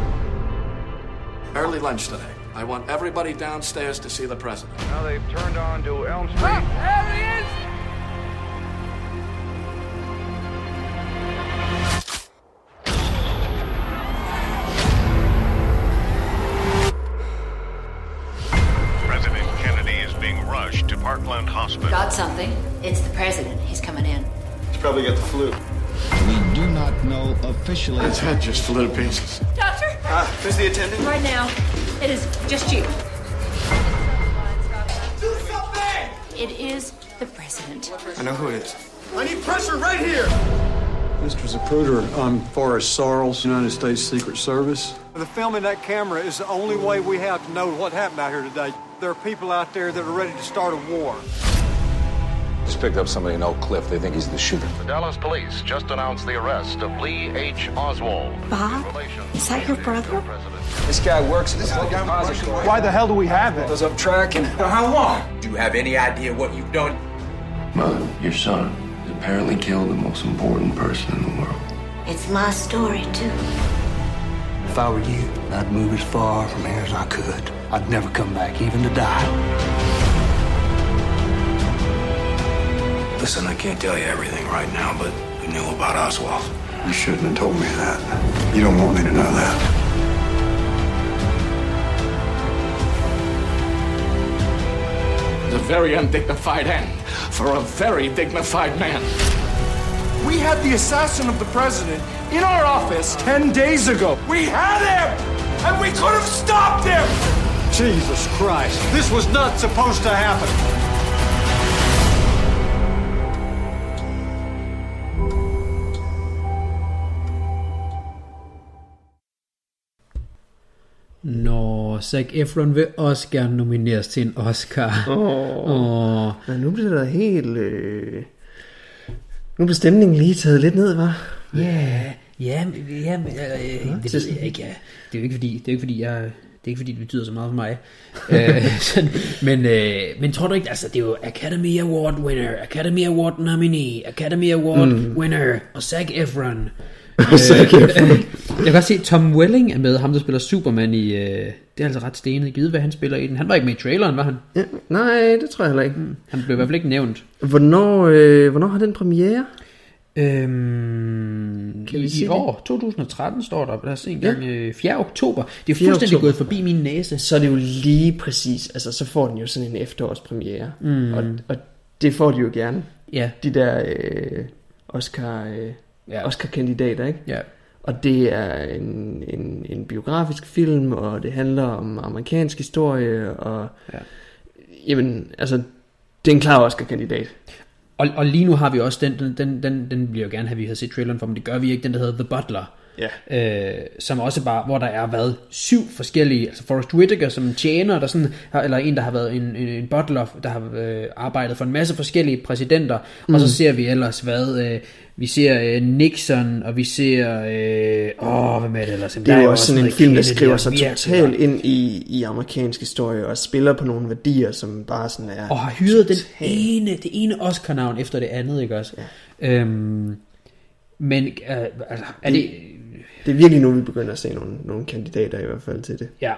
Early lunch today. I want everybody downstairs to see the president. Now they've turned on to Elm Street. there probably got the flu. We do not know officially. His head just flew to pieces. Doctor? Ah, who's the attendant? Right now, it is just you. Do something! It is the president. I know who it is. I need pressure right here. Mr. Zapruder, I'm Forrest Sorrells, United States Secret Service. The film in that camera is the only way we have to know what happened out here today. There are people out there that are ready to start a war. Just picked up somebody in Oak Cliff. They think he's the shooter. The Dallas police just announced the arrest of Lee H. Oswald. Bob? Is that your brother? This guy works at this depository. Why the hell do we have it? Does up tracking. How long? Do you have any idea what you've done? Mother, your son has apparently killed the most important person in the world. It's my story, too. If I were you, I'd move as far from here as I could. I'd never come back, even to die. Listen, I can't tell you everything right now, but we knew about Oswald. You shouldn't have told me that. You don't want me to know that. It's a very undignified end for a very dignified man. We had the assassin of the president in our office 10 days ago. We had him! And we could have stopped him! Jesus Christ. This was not supposed to happen. Nå, Zac Efron vil også gerne nomineres til en Oscar. Åh. Åh. Ja, nu bliver der helt... Øh... Nu bliver stemningen lige taget lidt ned, var? Ja, ja, men- ja, men, øh, det ved jeg ikke. Ja. Det er jo ikke fordi, det er jo ikke fordi jeg det er ikke fordi, det betyder så meget for mig. øh, sådan, men, øh, men tror du ikke, altså det er jo Academy Award winner, Academy Award nominee, Academy Award mm. winner, og Zac Efron. Zac Efron. jeg kan også se, Tom Welling er med, ham der spiller Superman i, øh, det er altså ret stenet, givet hvad han spiller i den. Han var ikke med i traileren, var han? Ja, nej, det tror jeg heller ikke. Han blev i hvert fald ikke nævnt. Hvornår, øh, hvornår har den premiere? Øhm, Kan vi i, det? år, 2013 står der, lad os se en Ja. gang, øh, 4. oktober. Det er 4. fuldstændig oktober. gået forbi min næse. Så er det jo lige præcis, altså så får den jo sådan en efterårspremiere. Mm. Og, og det får de jo gerne. Ja. De der øh, Oscar, øh, Ja. Oscar-kandidater, ikke? Ja. Og det er en, en, en biografisk film, og det handler om amerikansk historie, og ja. jamen, altså, det er en klar Oscar-kandidat. Og, og lige nu har vi også den, den, den, den, den vil jeg jo gerne have, at vi har set traileren for, men det gør vi ikke, den der hedder The Butler. Ja. Øh, som også bare, hvor der er været syv forskellige, altså Forrest Whitaker som tjener, der sådan, har- eller en, der har været en, en, en butler, der har øh, arbejdet for en masse forskellige præsidenter, mm. og så Mm. ser vi ellers hvad, øh, vi ser øh, Nixon, og vi ser, øh, åh, hvad med det ellers? Det er jo også sådan en film, der skriver sig totalt ind i, i amerikansk historie, og spiller på nogle værdier, som bare sådan er... og har hyret den ene, det ene Oscar-navn efter det andet, ikke også? Ja. Øhm, men øh, altså, er det... Det er virkelig nu, vi begynder at se nogle, nogle kandidater i hvert fald til det. Ja.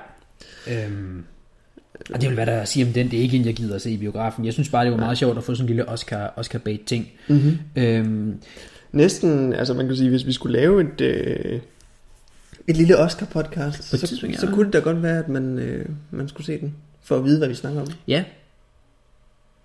Øhm, og det vil være der at sige om den, det er ikke en, jeg gider at se i biografen. Jeg synes bare, det var meget sjovt at få sådan en lille Oscar, Oscar bait ting. Mhm. Øhm, Næsten, altså man kan sige, hvis vi skulle lave et, øh, et lille Oscar-podcast, så, tidspunkt, ja. så kunne det da godt være, at man, øh, man skulle se den, for at vide, hvad vi snakker om. ja,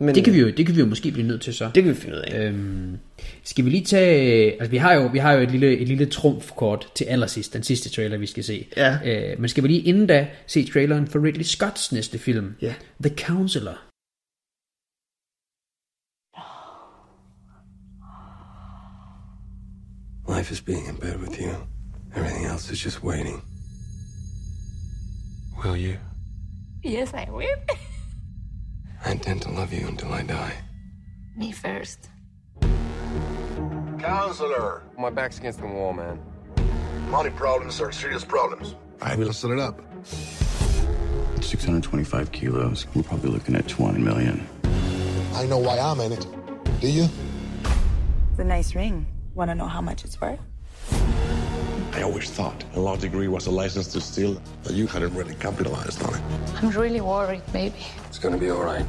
Men, det kan, vi jo, det kan vi jo måske blive nødt til så. Det kan vi finde ud af. Øhm, skal vi lige tage... Altså, vi har jo, vi har jo et lille, et lille trumfkort til allersidst, den sidste trailer, vi skal se. Ja. Øh, men skal vi lige inden da se traileren for Ridley Scotts næste film? Ja. The Counselor. Life is being in bed with you. Everything else is just waiting. Will you? Yes, I will. I intend to love you until I die. Me first. Counselor. My back's against the wall, man. Money problems are serious problems. I will set it up. 625 kilos. We're probably looking at 20 million. I know why I'm in it. Do you? It's a nice ring. Want to know how much it's worth? I always thought a law degree was a license to steal, but you hadn't really capitalized on it. I'm really worried, baby. It's gonna be all right.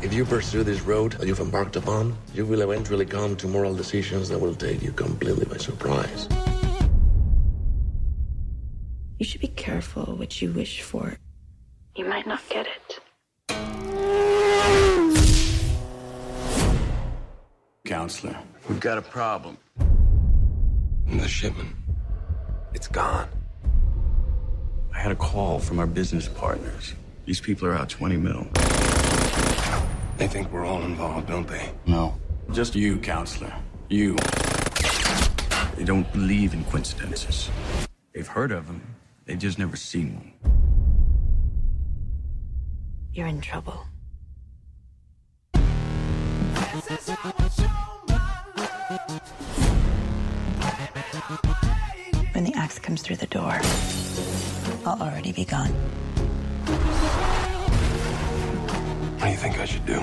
If you pursue this road that you've embarked upon, you will eventually come to moral decisions that will take you completely by surprise. You should be careful what you wish for. You might not get it. Counselor, we've got a problem. The shipment, it's gone. I had a call from our business partners. These people are out 20 mil. They think we're all involved, don't they? No. Just you, counselor. You. They don't believe in coincidences. They've heard of them. They've just never seen one. You're in trouble. When the axe comes through the door, I'll already be gone. What do you think I should do?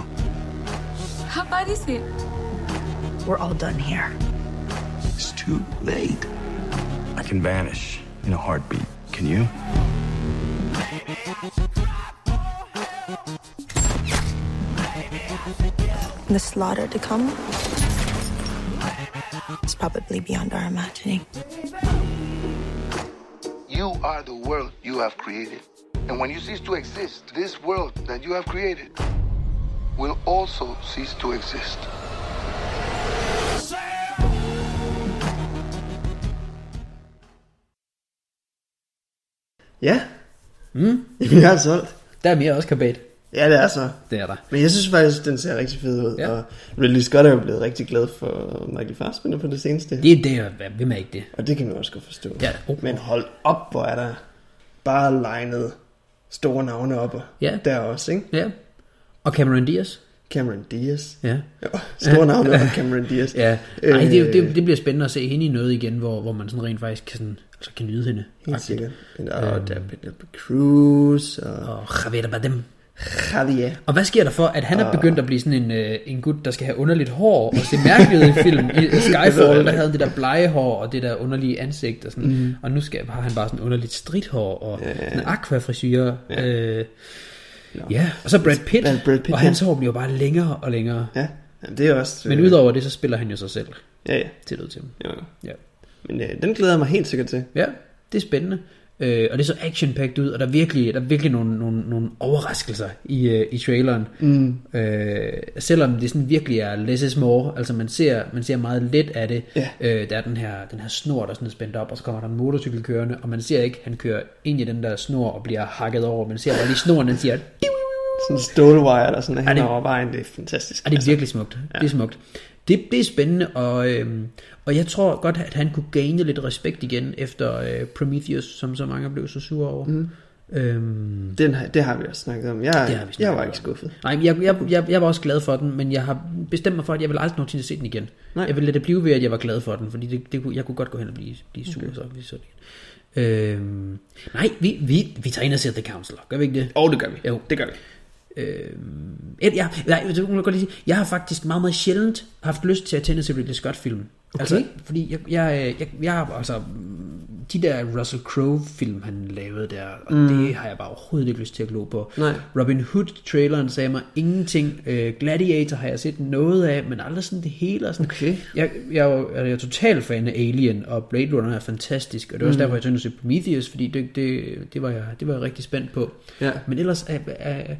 How bad is it? We're all done here. It's too late. I can vanish in a heartbeat. Can you? The slaughter to come is probably beyond our imagining. You are the world you have created. And when you cease to exist, this world that you have created will also cease to exist. Ja. Mm. Jeg har solgt. Der er mere også kabet. Ja, det er så. Det er der. Men jeg synes faktisk, den ser rigtig fed ud. Ja. Og Ridley Scott er jo blevet rigtig glad for Michael Fassbender på det seneste. Det er det, hvem er ikke det? Og det kan man også godt forstå. Ja. Oh. Men hold op, hvor er der bare legnet store navne op og Ja. der også, ikke? Ja. Og Cameron Diaz. Cameron Diaz. Ja. Jo, store navne og Cameron Diaz. Ja. Ej, det, Øh, det, det bliver spændende at se hende i noget igen, hvor, hvor man sådan rent faktisk kan, sådan, altså kan nyde hende. Helt sikkert. Og Øhm. der er Penelope Cruz og... Og Javier Bardem. Javier. Og hvad sker der for, at han er Og- begyndt at blive sådan en, øh, en gut, der skal have underligt hår og se mærkeligt i film. I, i Det Skyfall, der havde det der blege hår og det der underlige ansigt. Og, sådan. Mhm. og nu skal, har han bare sådan underligt stridthår og Ja. sådan en aquafrisyre. Ja. Øh, ja, og så Brad Pitt, Ja, Brad Pitt, og ja. hans hår bliver bare længere og længere. Ja, Jamen, det er også... Men øh, udover det, så spiller han jo sig selv. Ja, ja. Til ham. Jo, jo. Ja. Men øh, den glæder jeg mig helt sikkert til. Ja, det er spændende. Øh, og det er så action ud, og der er virkelig, der er virkelig nogle, nogle, nogle overraskelser i, øh, i traileren. Mm. Øh, selvom det sådan virkelig er less is more, altså man ser, man ser meget let af det. Ja. Øh, der er den her, den her snor, der sådan er spændt op, og så kommer der en motorcykel kørende, og man ser ikke, han kører ind i den der snor og bliver hakket over. Man ser bare lige snoren, den siger, Sådan en stålwire, der sådan er Er hen det- over vejen. Det er fantastisk. Ja, det er virkelig smukt. Ja. Det er smukt. Det, det er spændende, og, øhm, og jeg tror godt, at han kunne gaine lidt respekt igen efter øh, Prometheus, som så mange blev så sure over. Mm. Øhm, Den, det har vi også snakket om. Jeg, Det har vi snakket jeg var ikke skuffet. nej, jeg, jeg, jeg, jeg var også glad for den, men jeg har bestemt mig for, at jeg vil aldrig nogensinde se den igen. Nej. Jeg vil lade det blive ved, at jeg var glad for den, fordi det, det, jeg kunne godt gå hen og blive, blive sur, okay. så vi så det. Øhm, nej, vi, vi, vi tager ind og ser The Counselor, gør vi ikke det? Åh, oh, det gør vi. Jo. Det gør vi. Øhm, jeg, nej, jeg. Jeg har faktisk meget, meget sjældent haft lyst til at tænde til Ridley Scott-film. Okay. Altså, fordi jeg, jeg, jeg, jeg har altså, de der Russell Crowe-film, han lavede der, og Mm. det har jeg bare overhovedet ikke lyst til at glo på. Nej. Robin Hood-traileren sagde mig ingenting. Øh, Gladiator har jeg set noget af, men aldrig sådan det hele. Og sådan. Okay. Jeg, jeg, er jo- jeg er total fan af Alien, og Blade Runner er fantastisk, og det er også Mm. derfor, jeg tænkte at se Prometheus, fordi det, det, det, var jeg, det var jeg rigtig spændt på. Ja. Men ellers er, er,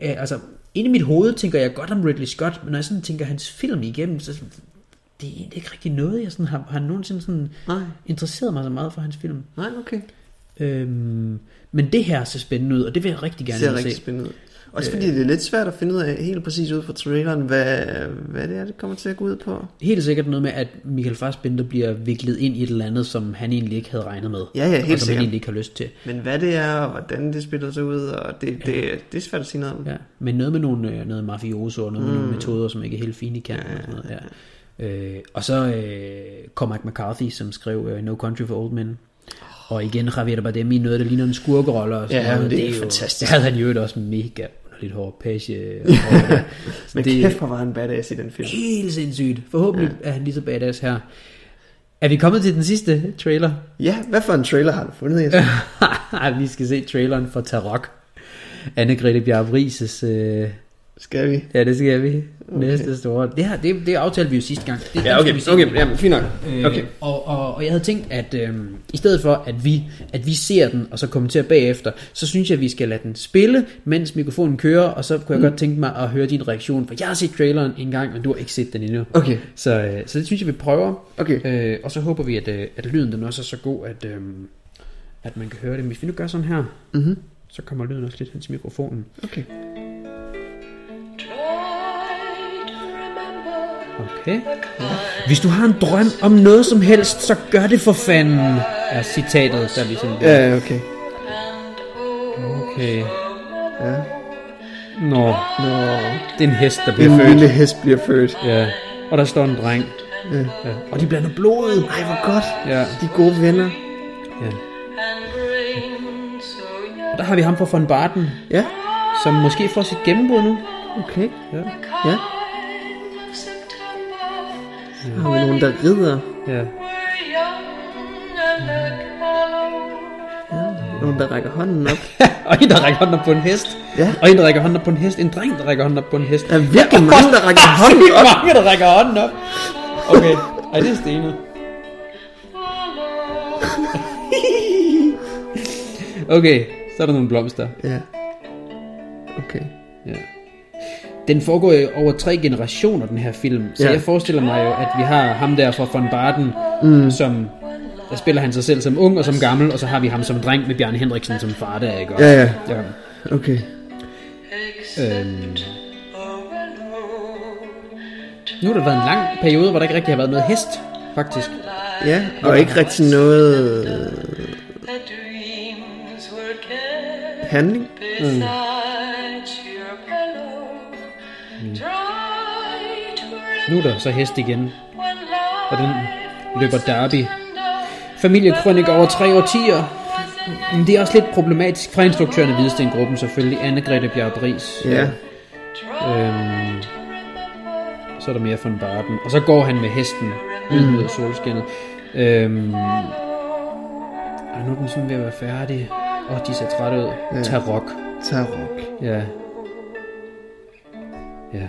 er, altså, inde i mit hoved tænker jeg godt om Ridley Scott, men når jeg sådan tænker hans film igennem, så det er egentlig ikke rigtig noget, jeg sådan har, har nogensinde sådan Nej. interesseret mig så meget for hans film. Nej, okay. Øhm, men det her ser spændende ud, og det vil jeg rigtig Det gerne ser ind og rigtig se. spændende ud. Også fordi det er lidt svært at finde ud af helt præcis ud fra traileren, hvad, hvad det er, det kommer til at gå ud på. Helt sikkert noget med, at Michael Fassbender bliver viklet ind i et eller andet, som han egentlig ikke havde regnet med. Ja, ja, helt og som sikkert. han egentlig ikke har lyst til. Men hvad det er, og hvordan det spiller sig ud, og det, det, det er svært at sige noget om. Ja, men noget med nogle, øh, noget mafioso og noget med Mm. nogle metoder, som ikke er helt fine i kanten og sådan noget. Ja. Øh, og så øh, Cormac McCarthy, som skrev øh, No Country for Old Men. Og igen Javier Bardem i noget, der ligner en skurkerolle. Og sådan Ja, noget. men det er jo- fantastisk. Det havde han jo også mega underligt hår, page. og der. Så Men det- kæft, hvor var han badass i den film. Helt sindssygt. Forhåbentlig ja. er han lige så badass her. Er vi kommet til den sidste trailer? Ja, hvad for en trailer har du fundet, Jesper? vi skal se traileren for Tarok. Anne-Grethe Bjarup Rises... Øh... Skal vi? Ja, det skal vi. Okay. Næste store. Det her, det, det aftalte vi jo sidste gang. Det, Ja, okay, vi okay, jamen, fint nok. Øh, Okay. og, og, og jeg havde tænkt, at øh, i stedet for, at vi, at vi ser den, og så kommenterer bagefter, så synes jeg, at vi skal lade den spille, mens mikrofonen kører, og så kunne jeg Mm. godt tænke mig at høre din reaktion, for jeg har set traileren en gang, men du har ikke set den endnu. Okay. Så, øh, så det synes jeg, vi prøver. Okay. Øh, og så håber vi, at, øh, at lyden den også er så god, at, øh, at man kan høre det. Hvis vi nu gør sådan her, Mhm. så kommer lyden også lidt hen til mikrofonen. Okay. Okay. Hvis du har en drøm om noget som helst, så gør det for fanden, er citatet, der ligesom... Ja, ja, okay. Okay. Ja. Nå. Nå. Det er en hest, der bliver En født. lille hest bliver født. Ja. Og der står en dreng. Ja. ja. Og de blander blodet. Ej, hvor godt. Ja. De gode venner. Ja. Og der har vi ham fra von Barton. Ja. Som måske får sit gennembrud nu. Okay. Ja. Ja. Har vi nogen, der rider. Ja. Nogen, der rækker hånden op. og en, der rækker hånden op på en hest. Ja. Og en, der rækker hånden op på en hest. En dreng, der rækker hånden op på en hest. Der er virkelig mange, der rækker hånden op. mange, der rækker hånden op. Okay. Ej, det er stenet. okay, så er der nogle blomster. Ja. Okay. Ja. Den foregår jo over tre generationer, den her film. Så Ja. jeg forestiller mig jo, at vi har ham der fra von Barton, Mm. som... Der spiller han sig selv som ung og som gammel, og så har vi ham som dreng med Bjarne Henriksen som far der, ikke? også? Ja, ja. ja. Okay. Øhm. Nu har der været en lang periode, hvor der ikke rigtig har været noget hest, faktisk. Ja, og ikke rigtig noget... Handling. Mm. Nu er der så hest igen. Og den løber derby. Familiekrønik over tre årtier. Men det er også lidt problematisk fra instruktøren af Hvidestengruppen selvfølgelig. Anne-Grethe Bjarup Riis. Ja. Øhm, så er der mere von Barton. Og så går han med hesten ud Mm. mod solskinnet. Øhm, og nu er den sådan ved at være færdig. Og de ser trætte ud. Ja. Tarok. Tarok. Ja. Ja.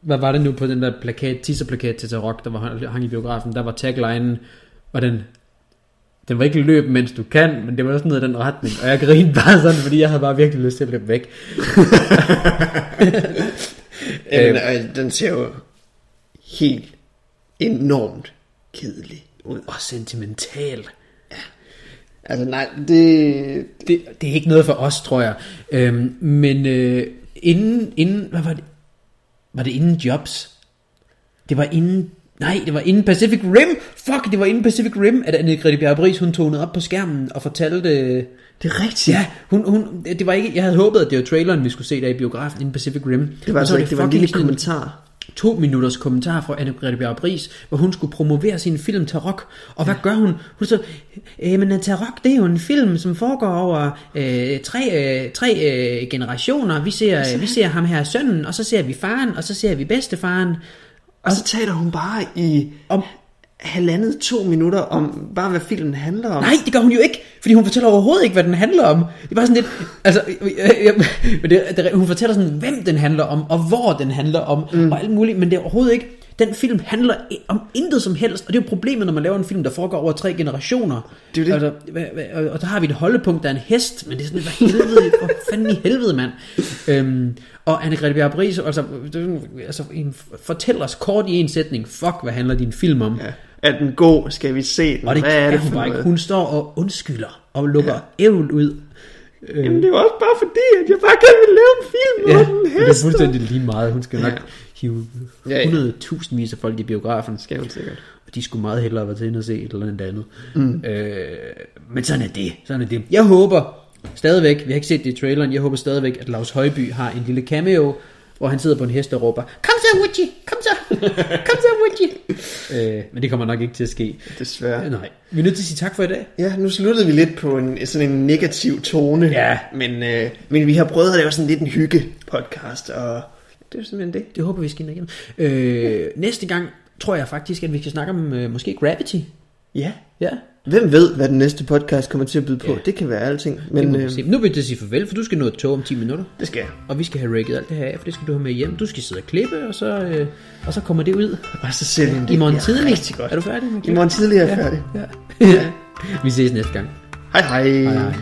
Hvad var det nu på den der plakat, teaserplakat til Tarok, der var hang- i biografen? Der var taglinen, og den, den var ikke løb, mens du kan, men det var sådan noget i den retning. Og jeg grinede bare sådan, fordi jeg havde bare virkelig lyst til at løbe væk. Jamen, Øh, den ser jo helt enormt kedelig ud. Og sentimental. Altså nej, det... det... Det er ikke noget for os, tror jeg. Øhm, men øh, inden, inden, hvad var det? Var det inden Jobs? Det var inden, nej, det var inden Pacific Rim. Fuck, det var inden Pacific Rim, at Anne-Grethe Bjarup Riis, hun tonede op på skærmen og fortalte... Det er rigtigt. Ja, hun, hun, det var ikke, jeg havde håbet, at det var traileren, vi skulle se der i biografen inden Pacific Rim. Det var altså ikke, det var en lille kommentar. To minutters kommentar fra Anne-Grethe Bjarup Riis, hvor hun skulle promovere sin film Tarok. Og hvad gør hun? Hun så, men Tarok, det er jo en film, som foregår over øh, tre, øh, tre øh, generationer. Vi ser, vi ser ham her sønnen, og så ser vi faren, og så ser vi bedstefaren. Og så taler hun bare i om halvandet to minutter om bare hvad filmen handler om. Nej, det gør hun jo ikke, fordi hun fortæller overhovedet ikke, hvad den handler om. Det er bare sådan lidt, altså, øh, øh, men det, det, hun fortæller sådan, hvem den handler om, og hvor den handler om, mm. og alt muligt, men det er overhovedet ikke, den film handler om intet som helst, og det er jo problemet, når man laver en film, der foregår over tre generationer. Det er det. Altså, hvad, hvad, og, og der har vi et holdepunkt, der er en hest, men det er sådan hvad helvede, for fanden i helvede, mand. Øhm, og Anne-Grethe Riis, altså, altså en, fortæl os kort i en sætning, fuck, hvad handler din film om? Ja. Er den god? Skal vi se den? Og det Hvad er det for bare ikke. noget? Hun står og undskylder og lukker ja. ævl ud. Øh, Jamen det er jo også bare fordi, at jeg bare gerne vil lave en film ja, om en det er fuldstændig lige meget. Hun skal Ja. nok hive Ja, ja. 100.000 vis af folk i biografen. Skal hun sikkert. Og de skulle meget hellere være til at se et eller andet andet. Mm. Øh, men sådan er det. Sådan er det. Jeg håber stadigvæk, vi har ikke set det i traileren, jeg håber stadigvæk, at Lars Højby har en lille cameo, hvor han sidder på en hest og råber, kom så Woody, kom så, kom så Woody. øh, men det kommer nok ikke til at ske. Desværre. Nej. Vi er nødt til at sige tak for i dag. Ja, nu sluttede vi lidt på en, sådan en negativ tone. Ja. Men, øh, men vi har prøvet at lave sådan lidt en hygge-podcast, og det er simpelthen det. Det håber vi skinner igennem. Øh, næste gang tror jeg faktisk, at vi skal snakke om øh, måske Gravity. Ja. Ja. Hvem ved, hvad den næste podcast kommer til at byde på? Ja. Det kan være alting. Men, det øh. Nu vil jeg sige farvel, for du skal nå et tog om 10 minutter. det skal jeg. Og vi skal have rækket alt det her af, for det skal du have med hjem. Du skal sidde og klippe, og så, øh, og så kommer det ud. Og så ser vi I det. morgen Ja, tidlig. godt. Er du færdig med I morgen tidlig er jeg Ja. færdig. Ja. vi ses næste gang. Hej hej. Hej hej.